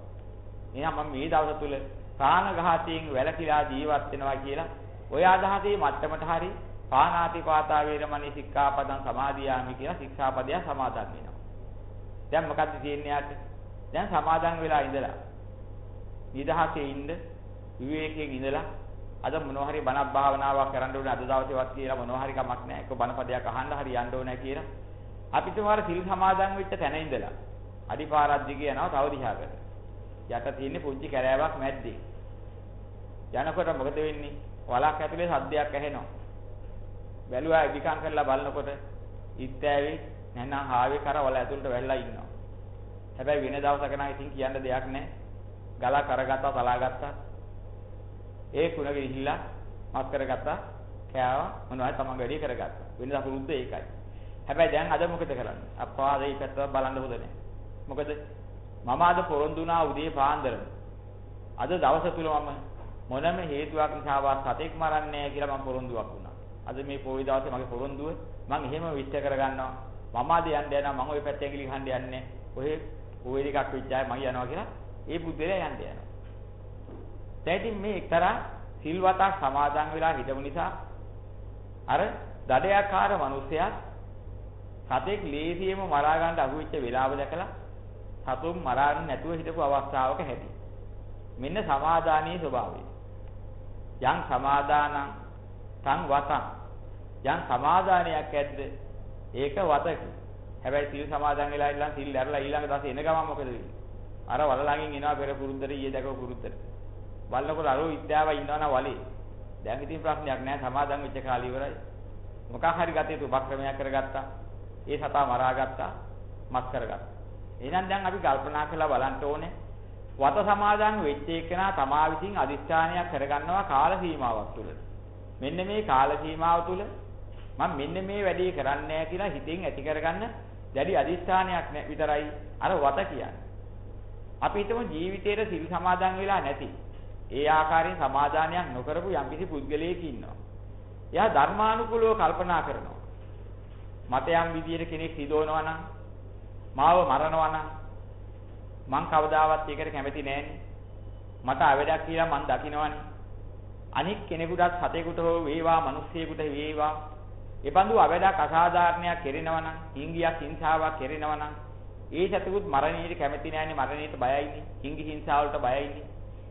එහෙනම් මම මේ දවස් තුල ප්‍රාණඝාතයෙන් වැළකීලා ජීවත් වෙනවා කියලා ඔය අදහසේ මට්ටමට හරි පානාති පාතා වේරමණී සික්ඛාපදං සමාදියාමි කියලා ශික්ෂාපදයක් සමාදන් වෙනවා. දැන් මොකද්ද තියෙන්නේ යාට? දැන් සමාදන් වෙලා ඉඳලා නිදහසේ ඉන්න විවේකයෙන් ඉඳලා අද මොනවා හරි බණක් භාවනාවක් කරන්න ඕනේ අද දවසේවත් කියලා මොනවා හරි කමක් නැහැ. ඒක බණ පදයක් අහන්න හරි යන්න ඕනේ කියලා. අපිට මාර සිල් සමාදන් වෙච්ච තැන ඉඳලා අඩිපාරක් දිගේ යනවා තව දිහාකට. යට තියෙන්නේ පුංචි කැලෑවක් මැද්දේ. යනකොට මොකද වෙන්නේ? වලක් ඇතුලේ සද්දයක් ඇහෙනවා. බැලුවා ඉදිකම් කරලා බලනකොට ඉත්තෑවේ නැත්නම් හාවේ කර වල ඇතුළට වැල්ලා ඉන්නවා. හැබැයි වෙන දවසක නම් ඉතින් කියන්න දෙයක් නැහැ. ගලා කරගත්තා, සලාගත්තා. ඒ කුණ ගිහිල්ලා මස් කරගත්තා. කෑවා මොනවද තමන් වැඩි කරගත්තා. වෙනදා පුරුද්ද ඒකයි. හැබැයි දැන් අද මොකද කරන්නේ? අප්පා අද මේ පැත්තට බලන්න හොඳ නැහැ. මොකද මම අද පොරොන්දු වුණා උදේ පාන්දරම. අද දවස තුල මම මොනම හේතුවක් නිසාවත් සතෙක් මරන්නේ නැහැ කියලා මම පොරොන්දුවක් වුණා. අද මේ පොයි දවසේ මගේ පොරොන්දුව මම එහෙම විශ්ල කරගන්නවා. මම අද යන්න යනවා මම ওই පැත්තේ ඇඟිලි ගහන්න යන්නේ. ඔය පොයි දෙකක් වෙච්චාය මම යනවා කියලා ඒ බුද්ධලයා යන්න යනවා. දැන් ඉතින් මේ එක්තරා සිල්වතක් සමාදන් වෙලා හිටපු නිසා අර දඩයක්කාර මිනිසයා සතෙක් ලේසියෙම මරා ගන්න අහුවෙච්ච වෙලාව දැකලා සතුන් මරාගෙන නැතුව හිටපු අවස්ථාවක හැටි. මෙන්න සමාදානයේ ස්වභාවය. යම් සමාදානං තං වතං යම් සමාදානයක් ඇද්ද ඒක වතකි. හැබැයි සිල් සමාදන් වෙලා ඉල්ලන් සිල් ඇරලා ඊළඟ දවසේ එන ගමන් මොකද වෙන්නේ? අර වල ළඟින් එනවා පෙර පුරුද්දට ඊයේ දැකපු පුරුද්දට. බලනකොට අර විද්‍යාව ඉන්නවනම් වලේ. දැන් ඉතින් ප්‍රශ්නයක් නැහැ සමාදන් වෙච්ච කාලේ ඉවරයි. මොකක් හරි ගතේ උපක්‍රමයක් කරගත්තා. ඒ සතා මරාගත්තා. මස් කරගත්තා. එහෙනම් දැන් අපි කල්පනා කරලා බලන්න ඕනේ වත සමාදන් වෙච්ච එකනා තමා විසින් අදිස්ථානයක් කරගන්නවා කාල සීමාවක් තුළ. මෙන්න මේ කාල සීමාව තුළ මම මෙන්න මේ වැඩේ කරන්නේ නැහැ කියලා හිතෙන් ඇති කරගන්න දැඩි අදිස්ථානයක් විතරයි අර වත කියන්නේ. අපි හිතමු ජීවිතේට සිල් සමාදන් වෙලා නැති. ඒ ආකාරයෙන් සමාදානයක් නොකරපු යම්කිසි පුද්ගලයෙක් ඉන්නවා. එයා ධර්මානුකූලව කල්පනා කරනවා. මට යම් විදියට කෙනෙක් සිදවනවා නම් මාව මරනවා නම් මං කවදාවත් ඒකට කැමති නෑනේ. මට අවඩක් කියලා මං දකිනවනේ. අනික් කෙනෙකුටත් සතෙකුට හෝ වේවා මිනිස්සෙකුට වේවා. එබඳු අවඩක් අසාධාරණයක් කෙරෙනවා නම් හිංගියක් හිංසාවක් කෙරෙනවා නම් ඒ සතෙකුත් මරණයට කැමති නෑනේ මරණයට බයයිනේ හිංගි හිංසාවලට බයයිනේ.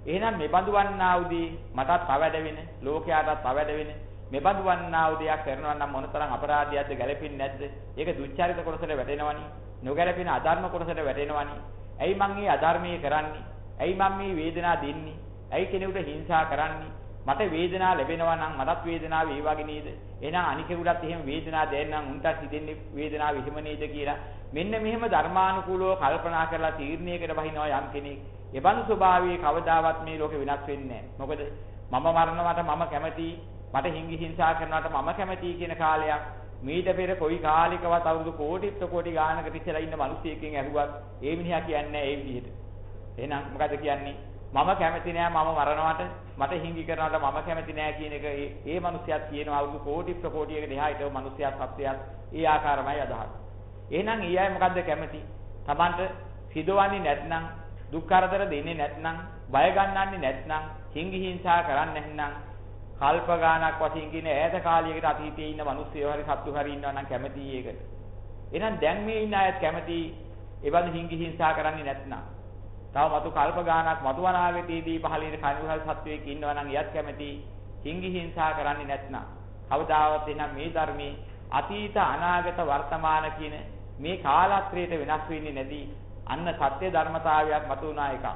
එහෙනම් මෙබඳු වන්නා උදී මටත් අවඩ වෙන ලෝකයාටත් අවඩ වෙන මෙබඳු වන්නා උදයක් කරනවා නම් මොනතරම් අපරාධයක්ද ගැලපෙන්නේ නැද්ද? ඒක දුච්චරිත කොටසට වැටෙනවනේ. නොගැලපෙන අධර්ම කොටසට වැටෙනවනේ. ඇයි මං මේ අධර්මයේ කරන්නේ? ඇයි මම මේ වේදනාව දෙන්නේ? ඇයි කෙනෙකුට හිංසා කරන්නේ? මට වේදනාව ලැබෙනවා නම් මටත් වේදනාව ඒ වගේ නේද? එහෙනම් අනිකෙකුටත් එහෙම වේදනාව දැනෙනම් උන්ටත් හිතෙන්නේ වේදනාව එහෙම නේද කියලා. මෙන්න මෙහෙම ධර්මානුකූලව කල්පනා කරලා තීරණයකට බහිනවා යම් කෙනෙක්. එබඳු ස්වභාවයේ කවදාවත් මේ ලෝකෙ වෙනස් වෙන්නේ නැහැ. මොකද මම මරණවට මම කැමතියි මට හිංගි හිංසා කරනවට මම කැමතියි කියන කාලයක්. මීට පෙර කොයි කාලිකවත් අවුරුදු කෝටි ප්‍රකෝටි ගානකට ඉස්සලා ඉන්න මිනිස්සෙක්ගෙන් ඇහුවත් ඒ මිනිහා කියන්නේ ඒ විදිහට. එහෙනම් මොකද කියන්නේ? මම කැමති නෑ මම මරනවට මට හිංගි කරනවට මම කැමති නෑ කියන එක ඒ මිනිස්සයාත් කියනවා අවුරුදු කෝටි ප්‍රකෝටියකට එහා හිටව මිනිස්සයාත් සත්‍යයත් ඒ ආකාරමයි අදහස්. එහෙනම් ඊ අය මොකද්ද කැමති? Tamanට සිදවන්නේ නැත්නම් දුක් කරදර දෙන්නේ නැත්නම් බය ගන්නන්නේ නැත්නම් හිංගි හිංසා කරන්නේ නැත්නම් කල්ප ගානක් වශයෙන් කියන ඈත කාලයකට අතීතයේ ඉන්න මිනිස්සුයෝ හරි සත්තු හරි ඉන්නවා නම් කැමතියි ඒකට. එහෙනම් දැන් මේ ඉන්න අයත් කැමති ඒවල හිංගි හිංසා කරන්නේ නැත්නම්. තව මතු කල්ප ගානක් මතු අනාගතයේදී පහළින කණුහල් සත්වයෙක් ඉන්නවා නම් එයත් කැමති හිංගි හිංසා කරන්නේ නැත්නම්. කවදාවත් එහෙනම් මේ ධර්මයේ අතීත අනාගත වර්තමාන කියන මේ කාලත්‍රයට වෙනස් වෙන්නේ නැති අන්න සත්‍ය ධර්මතාවයක් මතු වුණා එකක්.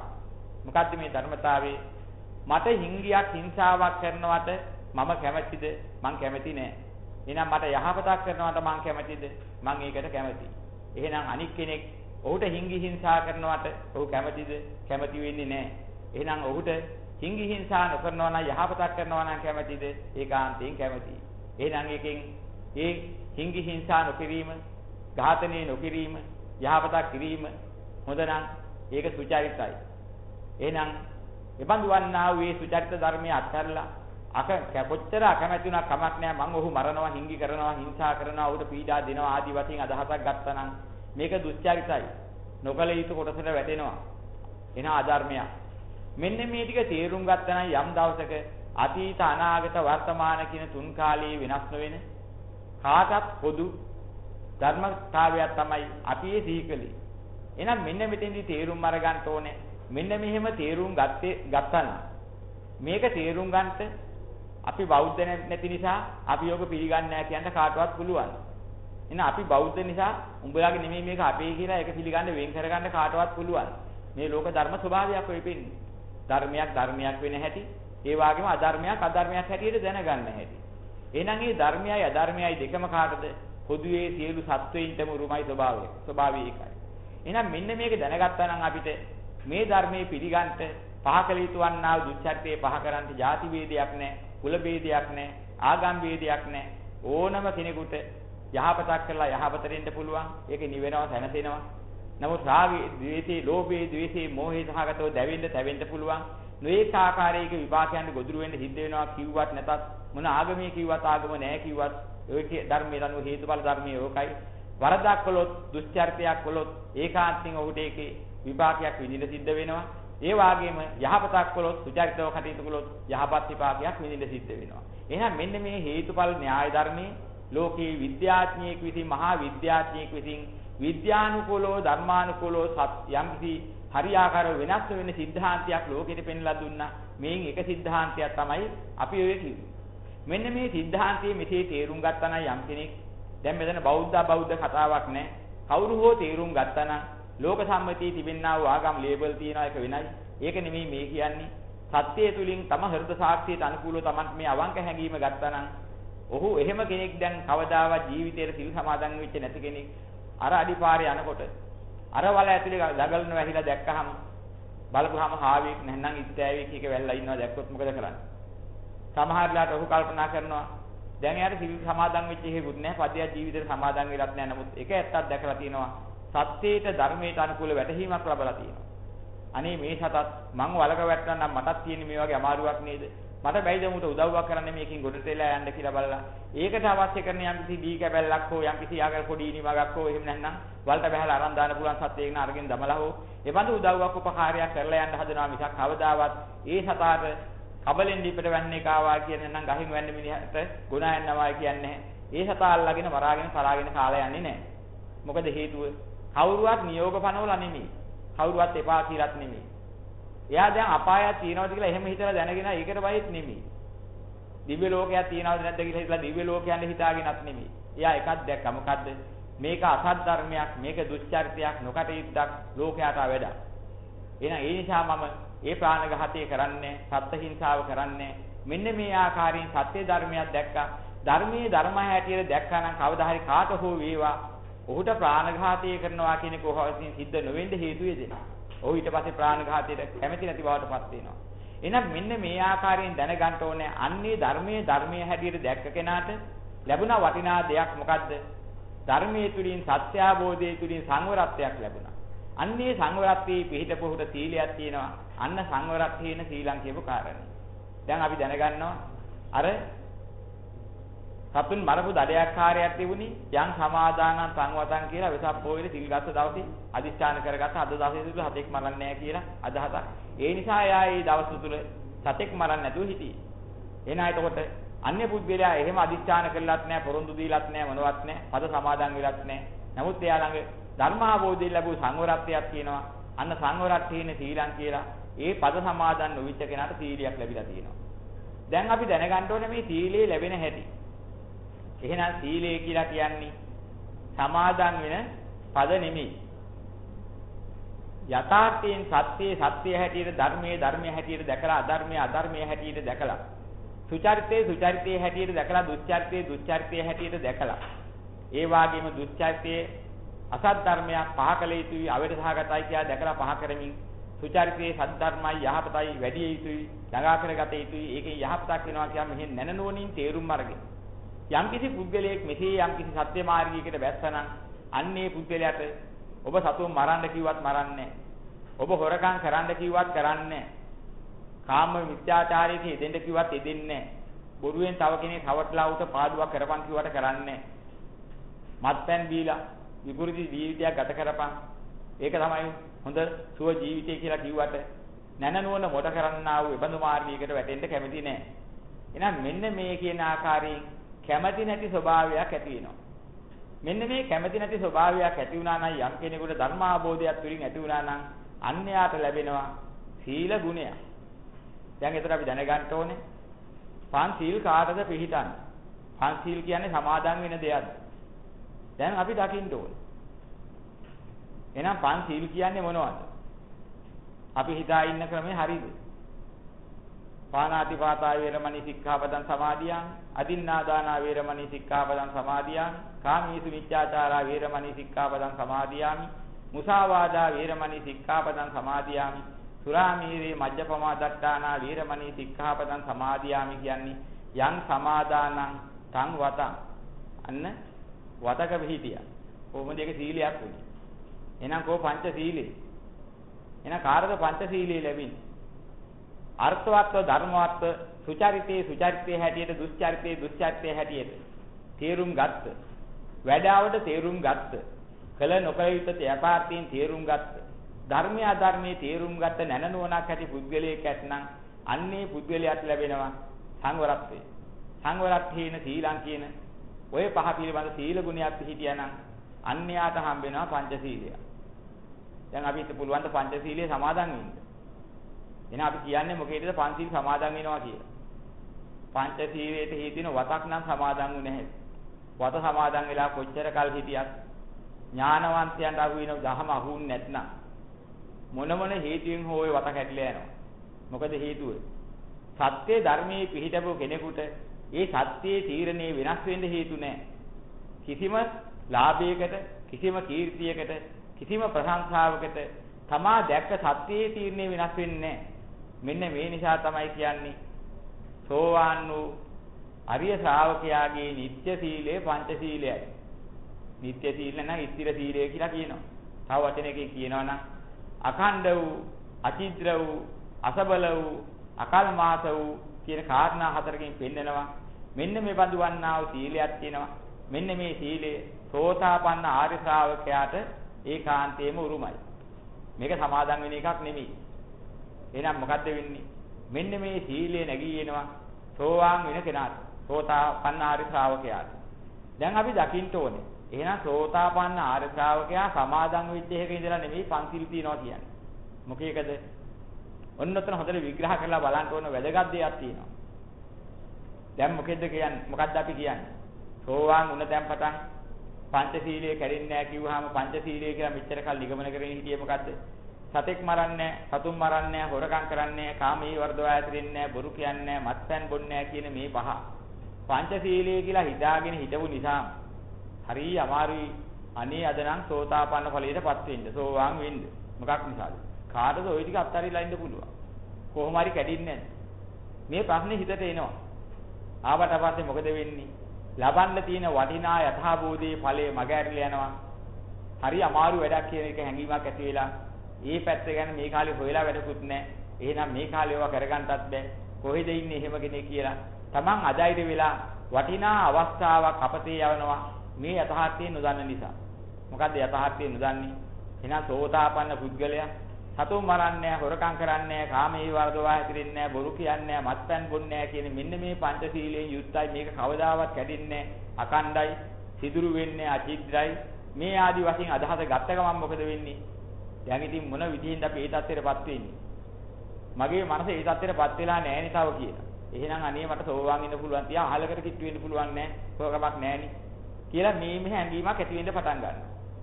මොකද්ද මේ ධර්මතාවය? මට හිංගියක් හිංසාවක් කරනවට මම කැමැතිද? මං කැමැති නෑ. එහෙනම් මට යහපතක් කරනවට මං කැමැතිද? මං ඒකට කැමැති. එහෙනම් අනික් කෙනෙක් ඔහුට හිංගි හිංසා කරනවට ඔහු කැමැතිද? කැමැති වෙන්නේ නෑ. එහෙනම් ඔහුට හිංගි හිංසා නොකරනවා නම් යහපතක් කරනවා නම් කැමැතිද? ඒකාන්තයෙන් කැමැතියි. එහෙනම් එකෙන් ඒ හිංගි හිංසා නොකිරීම, ඝාතනය නොකිරීම, යහපතක් කිරීම හොඳ නම් ඒක සුචරිතයි. එහෙනම් එබඳු වන්නා වූ මේ සුචරිත ධර්මයේ අත්හැරලා අක කොච්චර අකමැති වුණා කමක් නැහැ මං ඔහු මරනවා හිංගි කරනවා හිංසා කරනවා උඩ පීඩා දෙනවා ආදි වශයෙන් අදහසක් ගත්තා නම් මේක දුස්චරිතයි. නොකල යුතු කොටසට වැටෙනවා. එන අධර්මයක් මෙන්න මේ ටික තේරුම් ගත්තා නම් යම් දවසක අතීත අනාගත වර්තමාන කියන තුන් කාලයේ වෙනස් නොවන කාටත් පොදු ධර්මතාවයක් තමයි අපි ඒ සිහිකලේ එහෙනම් මෙන්න මෙතෙන්දි තේරුම් අරගන්න ඕනේ. මෙන්න මෙහෙම තේරුම් ගත්තේ ගත්තා මේක තේරුම් ගන්නට අපි බෞද්ධ නැති නිසා අපි යෝග පිළිගන්නේ නැහැ කියන්න කාටවත් පුළුවන්. එහෙනම් අපි බෞද්ධ නිසා උඹලාගේ නෙමෙයි මේක අපේ කියලා ඒක පිළිගන්න වෙන් කරගන්න කාටවත් පුළුවන්. මේ ලෝක ධර්ම ස්වභාවයක් වෙයි පින්නේ. ධර්මයක් ධර්මයක් වෙන හැටි, ඒ වගේම අධර්මයක් අධර්මයක් හැටියට දැනගන්න හැටි. එහෙනම් මේ ධර්මයයි අධර්මයයි දෙකම කාටද? පොදුවේ සියලු සත්වයින්ටම උරුමයි ස්වභාවය. ස්වභාවය ඒකයි. එහෙනම් මෙන්න මේක දැනගත්තා නම් අපිට මේ ධර්මයේ පිළිගන්ට පහකලිත වන්නා වූ දුච්චර්තයේ පහ කරන්ට ಜಾති ભેදයක් නැහැ, කුල ભેදයක් නැහැ, ආගම් ભેදයක් නැහැ. ඕනම කෙනෙකුට යහපතක් කරලා යහපතට එන්න පුළුවන්. ඒක නිවෙනවා, සැනසෙනවා. නමුත් රාගයේ, ද්වේෂයේ, ලෝභයේ, ද්වේෂයේ, මෝහයේ සහගතව දැවෙන්න, තැවෙන්න පුළුවන්. නොඑක ආකාරයක විපාකයන් ගොදුරු වෙන්න සිද්ධ වෙනවා කිව්වත් නැතත් මොන ආගමේ කිව්වත් ආගම නැහැ කිව්වත් ඔය ධර්මයේ අනුව හේතුඵල ධර්මයේ ඕකයි වරදක් කළොත් දුස්චරිතයක් කළොත් ඒකාන්තයෙන් ඔහුට ඒකේ විපාකයක් විඳින්න සිද්ධ වෙනවා. ඒ වාගේම යහපතක් කළොත් සුචරිතව කටයුතු කළොත් යහපත් විපාකයක් විඳින්න සිද්ධ වෙනවා. එහෙනම් මෙන්න මේ හේතුඵල න්‍යාය ධර්මයේ ලෝකේ විද්‍යාඥයෙක් විසින් මහා විද්‍යාඥයෙක් විසින් විද්‍යානුකූලව ධර්මානුකූලව යම්කිසි හරියාකාර වෙනස් වෙන સિદ્ધාන්තයක් ලෝකෙට පෙන්ලා දුන්නා. මේන් එක સિદ્ધාන්තයක් තමයි අපි ඔය කිව්වේ. මෙන්න මේ સિદ્ધාන්තයේ මෙසේ තේරුම් ගත්තා නම් යම් කෙනෙක් දැන් මෙතන බෞද්ධ බෞද්ධ කතාවක් නැහැ. කවුරු හෝ තේරුම් ගත්තා නම් ලෝක සම්මතිය තිබෙනා වූ ආගම් ලේබල් තියනවා එක වෙනයි. ඒක නෙමෙයි මේ කියන්නේ. සත්‍යය තුලින් තම හෘද සාක්ෂියට අනුකූලව Taman මේ අවංක හැඟීම ගත්තා නම් ඔහු එහෙම කෙනෙක් දැන් කවදාවත් ජීවිතේට සිල් සමාදන් වෙච්ච නැති කෙනෙක් අර අඩිපාරේ යනකොට අර වල ඇතුලේ දගලන වැහිලා දැක්කහම බලපුවාම හාවියෙක් නැත්නම් ඉත්තෑවෙක් එක වැල්ලා ඉන්නවා දැක්කොත් මොකද කරන්නේ? සමහර වෙලාවට ඔහු කල්පනා කරනවා දැන් එයාට සිල් සමාදන් වෙච්ච හේකුත් නැහැ පද්‍ය ජීවිතේ සමාදන් වෙලත් නැහැ නමුත් එක ඇත්තක් දැකලා තියෙනවා සත්‍යයට ධර්මයට අනුකූල වැටහීමක් ලැබලා තියෙනවා. අනේ මේ සතත් මං වලක වැටෙනම් මටත් තියෙන මේ වගේ අමාරුවක් නේද? මට බැයිද මුට උදව්වක් කරන්න මේකෙන් ගොඩට එලා යන්න කියලා බලලා ඒකට අවශ්‍ය කරන යම්කිසි දී කැබැල්ලක් හෝ යම්කිසි ආකාර පොඩි ඉනිමගක් හෝ එහෙම නැත්නම් වලට බහැලා අරන් දාන්න පුළුවන් සත්‍යයකින් අරගෙන දමලා හෝ එබඳු උදව්වක් උපකාරයක් කරලා යන්න හදනවා මිසක් කවදාවත් ඒ සතාට කබලෙන් දීපට වැන්නේ කාවා කියන නම් ගහින් වැන්නේ මිනිහට ගුණ යන්නවායි කියන්නේ ඒ සතා අල්ලගෙන මරාගෙන සලාගෙන කාලා යන්නේ නැහැ. මොකද හේතුව කවුරුවත් නියෝග පනවලා නෙමෙයි. කවුරුවත් එපා කියලාත් නෙමෙයි. එයා දැන් අපායක් තියෙනවද කියලා එහෙම හිතලා දැනගෙන ඒකට බයෙත් නෙමෙයි. දිව්‍ය ලෝකයක් තියෙනවද නැද්ද කියලා හිතලා දිව්‍ය ලෝකයන් හිතාගෙනත් නෙමෙයි. එයා එකක් දැක්කා මොකද්ද? මේක අසත් ධර්මයක්, මේක දුස්චරිතයක්, නොකටයුත්තක් ලෝකයට වැඩක්. එහෙනම් ඒ නිසා මම ඒ ප්‍රාණඝාතය කරන්නේ, සත්ත්ව හිංසාව කරන්නේ මෙන්න මේ ආකාරයෙන් සත්‍ය ධර්මයක් දැක්කා. ධර්මයේ ධර්ම හැටියට දැක්කා නම් කවදා හරි කාට හෝ වේවා ඔහුට ප්‍රාණඝාතය කරනවා කියන කොහොමසින් සිද්ධ නොවෙන්න හේතු යෙදෙනවා. ඔහු ඊට පස්සේ ප්‍රාණඝාතයට කැමති නැති බවටපත් වෙනවා. එහෙනම් මෙන්න මේ ආකාරයෙන් දැනගන්න ඕනේ අන්නේ ධර්මයේ ධර්මයේ හැටියට දැක්ක කෙනාට ලැබුණ වටිනා දෙයක් මොකද්ද? ධර්මයේ තුලින් සත්‍ය අවබෝධයේ තුලින් සංවරත්වයක් ලැබුණා. අන්නේ සංවරත්වයේ පිහිටපොහුට සීලයක් තියෙනවා. අන්න සංවරත්වයේන සීලං කියපු කාරණේ. දැන් අපි දැනගන්නවා අර සතුන් මරපු දඩයක්කාරයක් තිබුණි යම් සමාදානං සංවතං කියලා වෙසක් පොයේ සිල් ගත්ත දවසේ අදිස්ථාන කරගත්ත අද දවසේ තුල හතෙක් මරන්නේ නැහැ කියලා අදහසක්. ඒ නිසා එයා ඒ දවස් තුල සතෙක් මරන්නේ නැතුව හිටියේ. එහෙනම් එතකොට අන්‍ය පුද්ගලයා එහෙම අදිස්ථාන කළත් නැහැ, පොරොන්දු දීලත් නැහැ, මොනවත් නැහැ, පද සමාදන් වෙලත් නැහැ. නමුත් එයා ළඟ ධර්මාභෝධයෙන් ලැබූ සංවරත්වයක් තියෙනවා. අන්න සංවරත්වයෙන් සීලං කියලා ඒ පද සමාදන් නොවිච්ච කෙනාට සීලියක් ලැබිලා තියෙනවා. දැන් අපි දැනගන්න ඕනේ මේ සීලේ ලැබෙන හැටි. එහෙනම් සීලය කියලා කියන්නේ සමාදන් වෙන පද නෙමෙයි. යථාර්ථයෙන් සත්‍යයේ සත්‍යය හැටියට ධර්මයේ ධර්මයේ හැටියට දැකලා අධර්මයේ අධර්මයේ හැටියට දැකලා සුචරිතයේ සුචරිතයේ හැටියට දැකලා දුස්චරිතයේ දුස්චරිතයේ හැටියට දැකලා ඒ වගේම දුස්චරිතයේ අසත් ධර්මයක් පහ කළ යුතුයි අවේදසහගතයි කියලා දැකලා පහ කරමින් සුචරිතයේ සත් ධර්මයි යහපතයි වැඩි යුතුයි ළඟා කරගත යුතුයි ඒකෙන් යහපතක් වෙනවා කියලා මෙහෙන් නැනනෝනින් තේරුම් අරගෙන යම්කිසි පුද්ගලයෙක් මෙසේ යම්කිසි සත්‍ය මාර්ගයකට බැස්සනම් අන්නේ පුද්ගලයාට ඔබ සතුන් මරන්න කිව්වත් මරන්නේ ඔබ හොරකම් කරන්න කිව්වත් කරන්නේ කාම මිත්‍යාචාරයේ යෙදෙන්න කිව්වත් යෙදෙන්නේ බොරුවෙන් තව කෙනෙක් හවටලා උට පාඩුවක් කරපන් කිව්වට කරන්නේ මත්පැන් බීලා විකෘති ජීවිතයක් ගත කරපන්. ඒක තමයි හොඳ සුව ජීවිතය කියලා කිව්වට නැනනුවන මොඩ කරන්නා වූ ඉබඳු මාර්ගයකට වැටෙන්න කැමති නැහැ. එහෙනම් මෙන්න මේ කියන ආකාරයෙන් කැමැති නැති ස්වභාවයක් ඇති වෙනවා. මෙන්න මේ කැමැති නැති ස්වභාවයක් ඇති වුණා නම් යම් කෙනෙකුට ධර්මාබෝධයක් තුලින් ඇති වුණා නම් අන්‍යයාට ලැබෙනවා සීල ගුණය. දැන් එතන අපි දැනගන්න ඕනේ පන්සීල් කාටද පිළිටන්නේ? පන්සීල් කියන්නේ සමාදන් වෙන දෙයක්ද? දැන් අපි දකින්න ඕනේ. එහෙනම් පන්සීල් කියන්නේ මොනවද? අපි හිතා ඉන්න ක්‍රමේ හරියද? පානාතිපාතා වේරමණී සික්ඛාපදං සමාදියාමි අදින්නාදානා වේරමණී සික්ඛාපදං සමාදියාමි කාමීසු මිච්ඡාචාරා වේරමණී සික්ඛාපදං සමාදියාමි මුසාවාදා වේරමණී සික්ඛාපදං සමාදියාමි සුරාමීරේ මජ්ජපමාදට්ඨානා වේරමණී සික්ඛාපදං සමාදියාමි කියන්නේ යං සමාදානං තං වතං. අන්න වතක පිහිටිය. කොහොමද ඒක සීලයක් වෙන්නේ එහෙනම් කෝ පංච සීලේ එහෙනම් කාටද පංච සීලේ ලැබෙන්නේ? අර්ථවත්ව ධර්මවත්ව සුචරිතේ සුචරිතේ හැටියට දුස්චරිතේ දුස්චරිතේ හැටියට තේරුම් ගත්ත. වැඩාවට තේරුම් ගත්ත. කල නොකල යුත්තේ යථාර්ථයෙන් තේරුම් ගත්ත. ධර්මයේ අධර්මයේ තේරුම් ගත්ත නැනනුවණක් ඇති පුද්ගලයෙක් ඇත්නම් අන්නේ පුද්ගලයාට ලැබෙනවා සංවරත්වය. සංවරත්ථේන සීලං කියන ඔය පහ පිළිබඳ සීල ගුණයක් පිළිහිටියානම් අන්‍යයාට හම්බ වෙනවා පංචශීලය. දැන් අපිට පුළුවන් ද පංචශීලයේ සමාදන් වෙන්න? එහෙනම් අපි කියන්නේ මොකේද පංචශීල සමාදන් වෙනවා කියලා. පංචශීලයට හේතුන වතක් නම් සමාදන් වුනේ නැහැ. වත සමාදන් වෙලා කොච්චර කල් හිටියත් ඥානවන්තයන්ට අහු වෙන දහම අහුන්නේ නැත්නම් මොන මොන හේතුවෙන් හෝ ඒ වත කැඩිලා යනවා. මොකද හේතුව? සත්‍ය ධර්මයේ පිහිටපු කෙනෙකුට ඒ සත්‍යයේ තීරණේ වෙනස් වෙන්න හේතු නැහැ. කිසිම ලාභයකට කිසිම කීර්තියකට කිසිම ප්‍රශංසාවකට තමා දැක්ක සත්‍යයේ තීරණය වෙනස් වෙන්නේ මෙන්න මේ නිසා තමයි කියන්නේ සෝවාන් වූ අරිය ශ්‍රාවකයාගේ නිත්‍ය සීලය පංච සීලයයි. නිත්‍ය සීල නම් ස්ථිර සීලය කියලා කියනවා. තව වචනයකින් කියනවා නම් අඛණ්ඩ වූ, අචිද්‍ර වූ, අසබල වූ, අකල්මාස වූ කියන කාරණා හතරකින් පෙන්නනවා. මෙන්න මේ බඳු වන්නා වූ සීලයක් තියෙනවා. මෙන්න මේ සීලය සෝතාපන්න ආර්ය ශ්‍රාවකයාට ඒකාන්තයෙන්ම උරුමයි. මේක සමාදන් වෙන එකක් නෙමෙයි. එහෙනම් මොකද්ද වෙන්නේ? මෙන්න මේ සීලය නැගී එනවා සෝවාන් වෙන කෙනාට. සෝතාපන්න ආර්ය ශ්‍රාවකයාට. දැන් අපි දකින්න ඕනේ. එහෙනම් සෝතාපන්න ආර්ය ශ්‍රාවකයා සමාදන් වෙච්ච එකක ඉඳලා නෙමෙයි පන්සිල් තියනවා කියන්නේ. මොකේකද? ඔන්න ඔතන හොඳට විග්‍රහ කරලා බලන්න ඕන වැදගත් දෙයක් තියෙනවා. දැන් මොකෙද්ද කියන්නේ? මොකද්ද අපි කියන්නේ? සෝවාන් වුණ දැන් පටන් පංචශීලයේ කැඩෙන්නේ නැහැ කිව්වහම පංචශීලයේ කියලා මෙච්චර කල් නිගමන කරගෙන හිටියේ මොකද්ද? සතෙක් මරන්නේ සතුන් මරන්නේ හොරකම් කරන්නේ කාමී වර්ධව ඇතිරෙන්නේ බොරු කියන්නේ මත්පැන් බොන්නේ කියන මේ පහ. පංචශීලයේ කියලා හිතාගෙන හිටපු නිසා හරි අමාරුයි. අනේ අද නම් සෝතාපන්න ඵලයටපත් වෙන්න සෝවාන් වෙන්න. මොකක් නිසාද? කාටද ওই ටික අත්හැරිලා ඉන්න පුළුවන්? කොහොම හරි කැඩින්නේ මේ ප්‍රශ්නේ හිතට එනවා. ආවට පස්සේ මොකද වෙන්නේ? ලබන්න තියෙන වටිනා යථාභූතයේ ඵලයේ මග ඇරිලා යනවා. හරි අමාරු වැඩක් කියන එක හැඟීමක් ඇති වෙලා ඒ පැත්ත ගැන මේ කාලේ හොයලා වැඩකුත් නැහැ. එහෙනම් මේ කාලේ ඒවා කරගන්නටත් බෑ. කොහෙද ඉන්නේ එහෙම කෙනෙක් කියලා. Taman අධෛර්ය වෙලා වටිනා අවස්ථාවක් අපතේ යවනවා මේ යථාර්ථය නොදන්න නිසා. මොකද්ද යථාර්ථය නොදන්නේ? එහෙනම් සෝතාපන්න පුද්ගලයා සතුන් මරන්නේ හොරකම් කරන්නේ කාමයේ වර්ධවා හැතිරෙන්නේ බොරු කියන්නේ මත්පැන් බොන්නේ කියන මෙන්න මේ පංචශීලයෙන් යුක්තයි මේක කවදාවත් කැඩෙන්නේ අකණ්ඩයි සිදුරු වෙන්නේ අචිද්‍රයි මේ ආදි වශයෙන් අදහස ගත්ත ගමන් මොකද වෙන්නේ දැන් ඉතින් මොන විදිහින්ද අපි ඒ தත්ත්වයටපත් වෙන්නේ? මගේ මනස ඒ தත්ත්වයටපත් වෙලා නැහැ නිතාව කියලා. එහෙනම් අනේ මට සෝවාන් වෙන්න පුළුවන් තියා අහලකට කිට්ටු වෙන්න පුළුවන් නෑ. කොහොමවත් නෑනේ. කියලා මේ මෙහෙ හැඟීමක් ඇති වෙන්න පටන් ගන්නවා.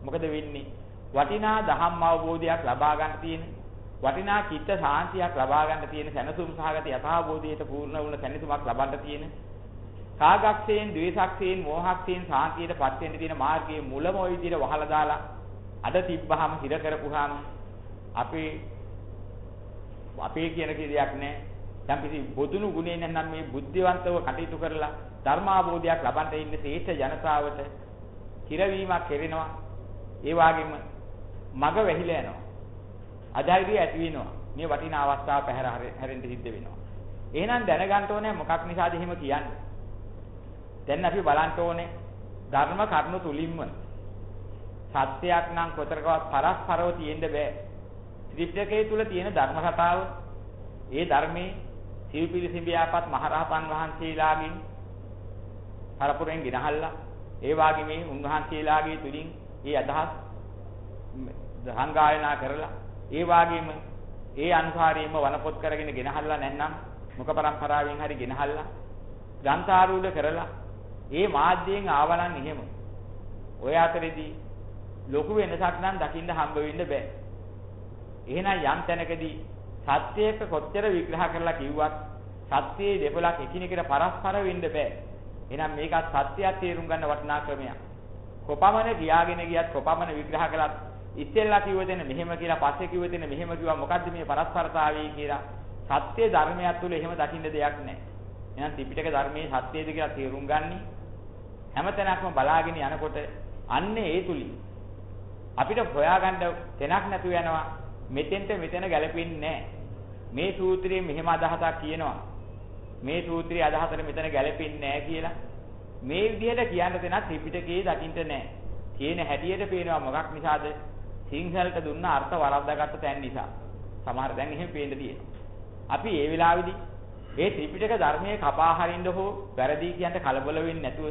මොකද වෙන්නේ? වටිනා ධම්ම අවබෝධයක් ලබා ගන්න තියෙන වටිනා චිත්ත සාන්තියක් ලබා ගන්න තියෙන සැනසුම් සහගත යථාභෝධයට පූර්ණ වුණ සැනසුමක් ලබන්න තියෙන කාගක්ෂයෙන්, ද්වේෂක්ෂයෙන්, මෝහක්ෂයෙන් සාන්තියට පත් වෙන්න තියෙන මාර්ගයේ මුලම ওই විදිහට වහලා දාලා අද තිබ්බහම හිර කරපුවාම අපේ අපේ කියන කිරියක් නැහැ. දැන් කිසි බොදුණු ගුණේ නැත්නම් මේ බුද්ධිවන්තව කටයුතු කරලා ධර්මාභෝධයක් ලබන්න ඉන්න ශ්‍රේෂ්ඨ ජනතාවට හිරවීමක් කෙරෙනවා. ඒ වගේම මග වැහිලා යනවා. අධෛර්යය ඇති වෙනවා. මේ වටිනා අවස්ථාව පැහැර හැරෙන්න සිද්ධ වෙනවා. එහෙනම් දැනගන්න ඕනේ මොකක් නිසාද එහෙම කියන්නේ. දැන් අපි බලන්න ඕනේ ධර්ම කරුණු තුලින්ම සත්‍යයක් නම් කොතරකවත් පරස්පරව තියෙන්න බෑ. ත්‍රිපිටකයේ තුල තියෙන ධර්ම කතාව ඒ ධර්මයේ සිව්පිලිසිඹියාපත් මහරහතන් වහන්සේලාගෙන් පරපුරෙන් ගෙනහල්ලා ඒ වාගේ මේ උන්වහන්සේලාගේ තුලින් ඒ අදහස් සංගායනා කරලා ඒ වාගේම ඒ අනුසාරයෙන්ම වනපොත් කරගෙන ගෙනහල්ලා නැත්නම් මුඛ પરම්පරාවෙන් හරි ගෙනහල්ලා ග්‍රන්ථාරූඪ කරලා ඒ මාධ්‍යයෙන් ආවනම් එහෙම ඔය අතරේදී ලොකු වෙනසක් නම් දකින්න හම්බ වෙන්න බෑ. එහෙනම් යම් තැනකදී සත්‍යයක කොච්චර විග්‍රහ කරලා කිව්වත් සත්‍යයේ දෙපළක් එකිනෙකට පරස්පර වෙන්න බෑ. එහෙනම් මේකත් සත්‍යයක් තේරුම් ගන්න වටිනා ක්‍රමයක්. කොපමණ ගියාගෙන ගියත් කොපමණ විග්‍රහ කළත් ඉස්සෙල්ලා කිව්ව දෙන මෙහෙම කියලා පස්සේ කිව්ව දෙන මෙහෙම කිව්වා මොකද්ද මේ පරස්පරතාවය කියලා සත්‍ය ධර්මයක් තුළ එහෙම දකින්න දෙයක් නැහැ. එහෙනම් ත්‍රිපිටක ධර්මයේ සත්‍යයද කියලා තේරුම් ගන්නි හැමතැනක්ම බලාගෙන යනකොට අන්නේ ඒ තුලින් අපිට හොයාගන්න තැනක් නැතුව යනවා. මෙතෙන්ට මෙතන ගැලපෙන්නේ මේ සූත්‍රයේ මෙහෙම අදහසක් කියනවා. මේ සූත්‍රයේ අදහසට මෙතන ගැලපෙන්නේ නැහැ කියලා. මේ විදිහට කියන්න දෙනත් ත්‍රිපිටකයේ දකින්න නැහැ. කියන හැටියට පේනවා මොකක් නිසාද? සිංහලට දුන්න අර්ථ වරද්දාගත්ත තැන් නිසා. සමහර දැන් එහෙම පේන්න තියෙනවා. අපි ඒ වෙලාවේදී ඒ ත්‍රිපිටක ධර්මයේ කපා හරින්න හෝ වැරදි කියන්න කලබල වෙන්නේ නැතුව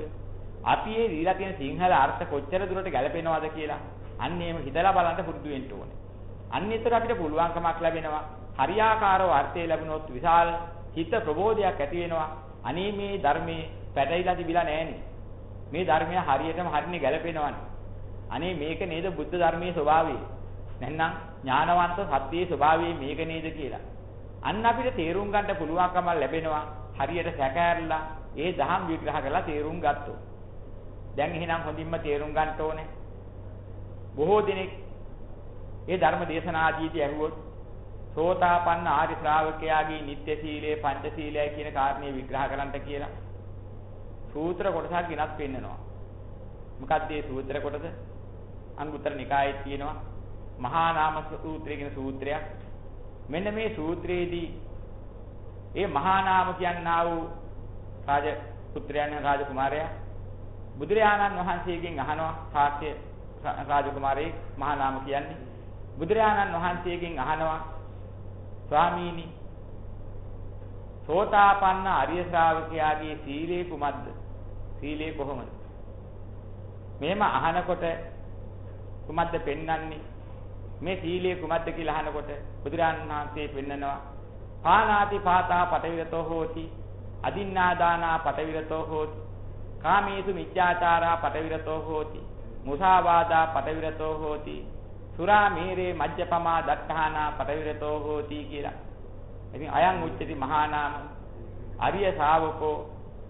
අපි ඒ දීලා තියෙන සිංහල අර්ථ කොච්චර දුරට ගැලපෙනවද කියලා අන්න එහෙම හිතලා බලන්න පුරුදු වෙන්න ඕනේ. අන්න ඒතර අපිට පුළුවන්කමක් ලැබෙනවා. හරියාකාරව අර්ථය ලැබුණොත් විශාල හිත ප්‍රබෝධයක් ඇති වෙනවා. අනේ මේ ධර්මයේ පැටලිලා තිබිලා නැහෙනේ. මේ ධර්මය හරියටම හරිනේ ගැලපෙනවනේ. අනේ මේක නේද බුද්ධ ධර්මයේ ස්වභාවය. නැත්නම් ඥානවන්ත සත්‍යයේ ස්වභාවය මේක නේද කියලා. අන්න අපිට තේරුම් ගන්න පුළුවන්කම ලැබෙනවා. හරියට සැකහැරලා ඒ දහම් විග්‍රහ කරලා තේරුම් ගත්තොත්. දැන් එහෙනම් හොඳින්ම තේරුම් ගන්න ඕනේ. බොහෝ දෙනෙක් ඒ ධර්ම දේශනාදීදී ඇහුවොත් සෝතාපන්න ආර්ය ශ්‍රාවකයාගේ නිත්‍ය සීලය පංච සීලයයි කියන කාරණේ විග්‍රහ කරන්නට කියලා සූත්‍ර කොටසක් ගෙනත් පෙන්නනවා. මොකක්ද මේ සූත්‍ර කොටස? අංගුත්තර නිකායේ තියෙනවා මහා නාම සූත්‍රය කියන සූත්‍රයක්. මෙන්න මේ සූත්‍රයේදී ඒ මහා නාම කියනා වූ රාජ පුත්‍රයන් රාජකුමාරයා බුදුරජාණන් වහන්සේගෙන් අහනවා සාක්‍ය රාජකුමාරේ මහා නාම කියන්නේ බුදුරජාණන් වහන්සේගෙන් අහනවා ස්වාමීනි සෝතාපන්න ආර්ය ශ්‍රාවකයාගේ සීලය කුමක්ද? සීලය කොහොමද? මෙහෙම අහනකොට කුමක්ද පෙන්වන්නේ? මේ සීලය කුමක්ද කියලා අහනකොට බුදුරජාණන් වහන්සේ පෙන්නනවා පානාති පාතා පටවිරතෝ හෝති අදින්නාදානා පටවිරතෝ හෝති කාමේසු මිච්ඡාචාරා පටවිරතෝ හෝති මුසාවාදා පටවිරතෝ හෝති සුරා මේරේ මජ්ජපමා දත්තානා පටවිරතෝ හෝති කියලා. ඉතින් අයං උච්චති මහා නාම අරිය ශාවකෝ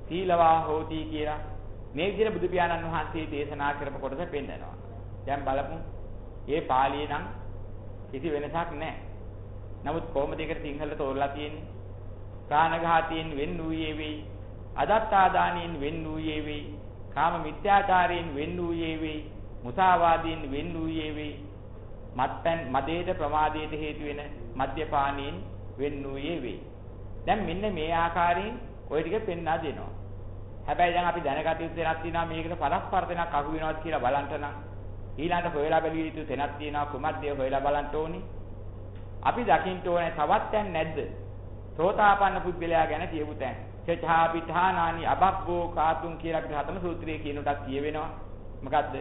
සීලවා හෝති කියලා මේ විදිහට බුදු පියාණන් වහන්සේ දේශනා කරපු කොටස පෙන්නනවා. දැන් බලමු. මේ පාළියේ නම් කිසි වෙනසක් නැහැ. නමුත් කොහොමද ඒකට සිංහලට තෝරලා තියෙන්නේ? ප්‍රාණඝාතයෙන් වෙන් වූයේ වෙයි. අදත්තාදානයෙන් වෙන් වූයේ වෙයි. කාම මිත්‍යාචාරයෙන් වෙන් වූයේ වෙයි. මුසාවාදයෙන් වෙන් වූයේ වෙයි. මත්පැන් මදේට ප්‍රමාදයට හේතු වෙන මද්යපානයෙන් වෙන් වූයේ වෙයි. දැන් මෙන්න මේ ආකාරයෙන් ওই ටික පෙන්වා දෙනවා. හැබැයි දැන් අපි දැනගත යුතු දෙයක් තියෙනවා මේකට පරස්පර දෙනක් අහු වෙනවද කියලා බලන්න නම් ඊළඟට හොයලා බැලිය යුතු තැනක් තියෙනවා කුමක්ද හොයලා බලන්න ඕනේ. අපි දකින්න ඕනේ තවත් තැන් නැද්ද? සෝතාපන්න පුද්ගලයා ගැන කියපු තැන්. චචා පිඨානානි අබබ්බෝ කාතුම් කියලා අපිට හතම සූත්‍රයේ කියනටත් කියවෙනවා. මොකද්ද?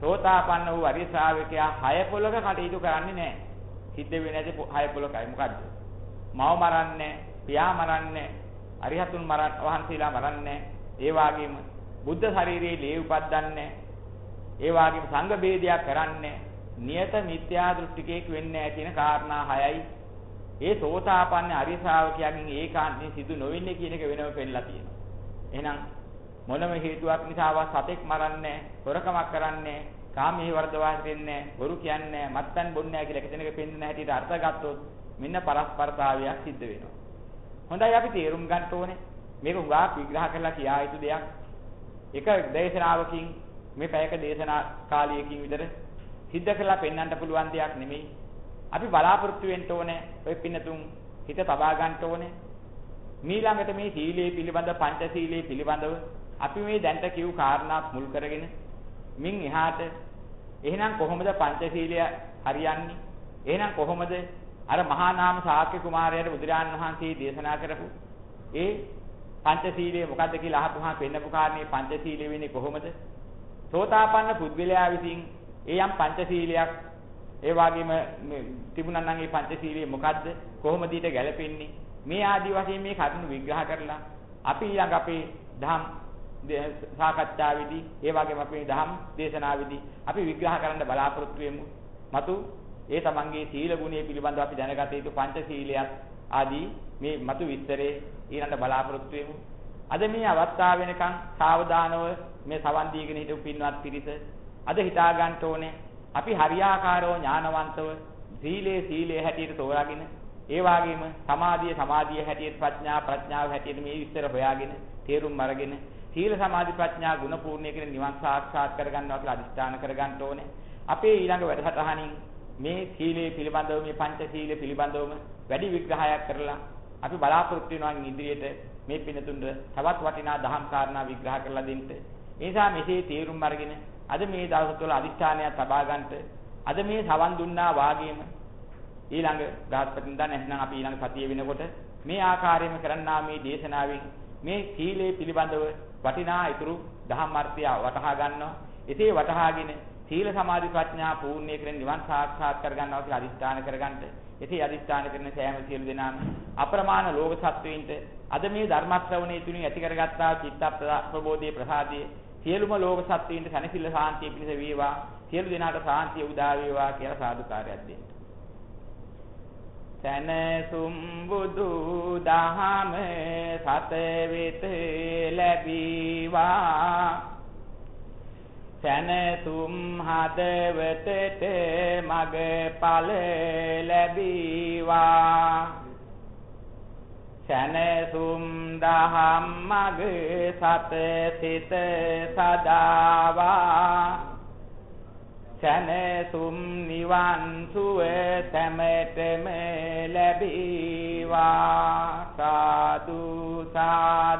සෝතාපන්න වූ අරිය ශ්‍රාවකයා හය පොලක කටයුතු කරන්නේ නැහැ. සිද්ධ වෙන්නේ නැති හය පොලකයි. මොකද්ද? මව මරන්නේ, පියා මරන්නේ, අරිහතුන් මරන් වහන්සේලා මරන්නේ. ඒ වගේම බුද්ධ ශරීරයේ ලේ උපද්දන්නේ. ඒ වගේම සංඝ ભેදයක් කරන්නේ. නියත මිත්‍යා දෘෂ්ටිකයෙක් වෙන්නේ නැහැ කියන කාරණා හයයි ඒ සෝතාපන්න අරිය ශ්‍රාවකයන්ගෙන් ඒකාන්තයෙන් සිදු නොවෙන්නේ කියන එක වෙනම පෙන්නලා තියෙනවා. එහෙනම් මොනම හේතුවක් නිසාවත් සතෙක් මරන්නේ, හොරකමක් කරන්නේ, කාමී වර්ධවා දෙන්නේ, බොරු කියන්නේ, මත්පැන් බොන්නේ කියලා එක දිනක පෙන්නන හැටියට අර්ථ ගත්තොත් මෙන්න පරස්පරතාවයක් සිද්ධ වෙනවා. හොඳයි අපි තේරුම් ගන්න ඕනේ. මේක උගා විග්‍රහ කරලා කියා යුතු දෙයක්. එක දේශනාවකින් මේ පැයක දේශනා කාලයකින් විතර සිද්ධ කරලා පෙන්වන්න පුළුවන් දෙයක් නෙමෙයි. අපි බලාපොරොත්තු වෙන්න ඕනේ ඔය පින්නතුන් හිත තබා ගන්න ඕනේ. මීළඟට මේ සීලයේ පිළිබඳ පංච සීලයේ පිළිබඳව අපි මේ දැන්ට කියු කාරණාත් මුල් කරගෙන මින් එහාට එහෙනම් කොහොමද පංච සීලය හරියන්නේ? එහෙනම් කොහොමද අර මහා නාම ශාක්‍ය කුමාරයාට බුදුරජාණන් වහන්සේ දේශනා කරපු ඒ පංච සීලය මොකද්ද කියලා අහපුවාම පෙන්නපු කාරණේ පංච සීලය වෙන්නේ කොහොමද? සෝතාපන්න පුද්ගලයා විසින් ඒ යම් පංච සීලයක් ඒ වගේම තිබුණා නම් මේ පංචශීලයේ මොකද්ද කොහොමද ඊට ගැලපෙන්නේ මේ ආදි වශයෙන් මේ කරුණු විග්‍රහ කරලා අපි ඊළඟ අපේ ධම් සාකච්ඡාවේදී ඒ වගේම අපේ ධම් දේශනාවේදී අපි විග්‍රහ කරන්න බලාපොරොත්තු වෙමු. මතු ඒ තමන්ගේ සීල ගුණය පිළිබඳව අපි දැනගත යුතු පංචශීලයක් ආදී මේ මතු විස්තරේ ඊළඟට බලාපොරොත්තු වෙමු. අද මේ අවස්ථාව වෙනකන් සාවධානව මේ සවන් දීගෙන හිටපු පින්වත් පිරිස අද හිතා ගන්න ඕනේ අපි හරියාකාරව ඥානවන්තව සීලේ සීලේ හැටියට තෝරාගෙන ඒ වගේම සමාධිය සමාධිය හැටියට ප්‍රඥා ප්‍රඥාව හැටියට මේ විස්තර හොයාගෙන තේරුම් අරගෙන සීල සමාධි ප්‍රඥා ගුණ පූර්ණය කියන නිවන් සාක්ෂාත් කරගන්නවා කියලා අදිස්ථාන කරගන්න ඕනේ. අපේ ඊළඟ වැඩසටහනින් මේ සීලේ පිළිබඳව මේ පංච සීලේ පිළිබඳවම වැඩි විග්‍රහයක් කරලා අපි බලාපොරොත්තු වෙනවා ඉදිරියට මේ පිනතුන්ට තවත් වටිනා දහම් කාරණා විග්‍රහ කරලා දෙන්න. ඒ නිසා මෙසේ තේරුම් අරගෙන අද මේ දවස් තුළ අදිස්ථානයක් තබා ගන්නට අද මේ සවන් දුන්නා වාගේම ඊළඟ ගාස්පතින්දා නැත්නම් අපි ඊළඟ සතිය වෙනකොට මේ ආකාරයෙන්ම කරන්නා මේ දේශනාවෙන් මේ සීලේ පිළිබඳව වටිනා ඊතුරු දහම් අර්ථය වටහා ගන්නවා. එසේ වටහාගෙන සීල සමාධි ප්‍රඥා පූර්ණ්‍ය කරගෙන නිවන් සාක්ෂාත් කර ගන්නවා කියලා අදිස්ථාන කරගන්නට. එසේ අදිස්ථාන කරන සෑම සියලු දෙනාම අප්‍රමාණ ලෝක සත්වයින්ට අද මේ ධර්ම ශ්‍රවණය තුලින් ඇති කරගත්තා චිත්ත ප්‍රබෝධයේ ප්‍රසාදයේ සියලුම ලෝක සත්වයින්ට සැනසෙල්ල සාන්තිය පිණිස වේවා. සියලු දෙනාට සාන්තිය උදා වේවා කියලා සාදුකාරයක් දෙන්න. සැනසුම් බුදු දහම සත වෙත ලැබීවා. සැනසුම් හදවතට මග ඵල ලැබීවා. සැනසුම් දහම් මග සත සිත සදාවා සැනසුම් නිවන් සුව සැමටම ලැබීවා සාදු සාදු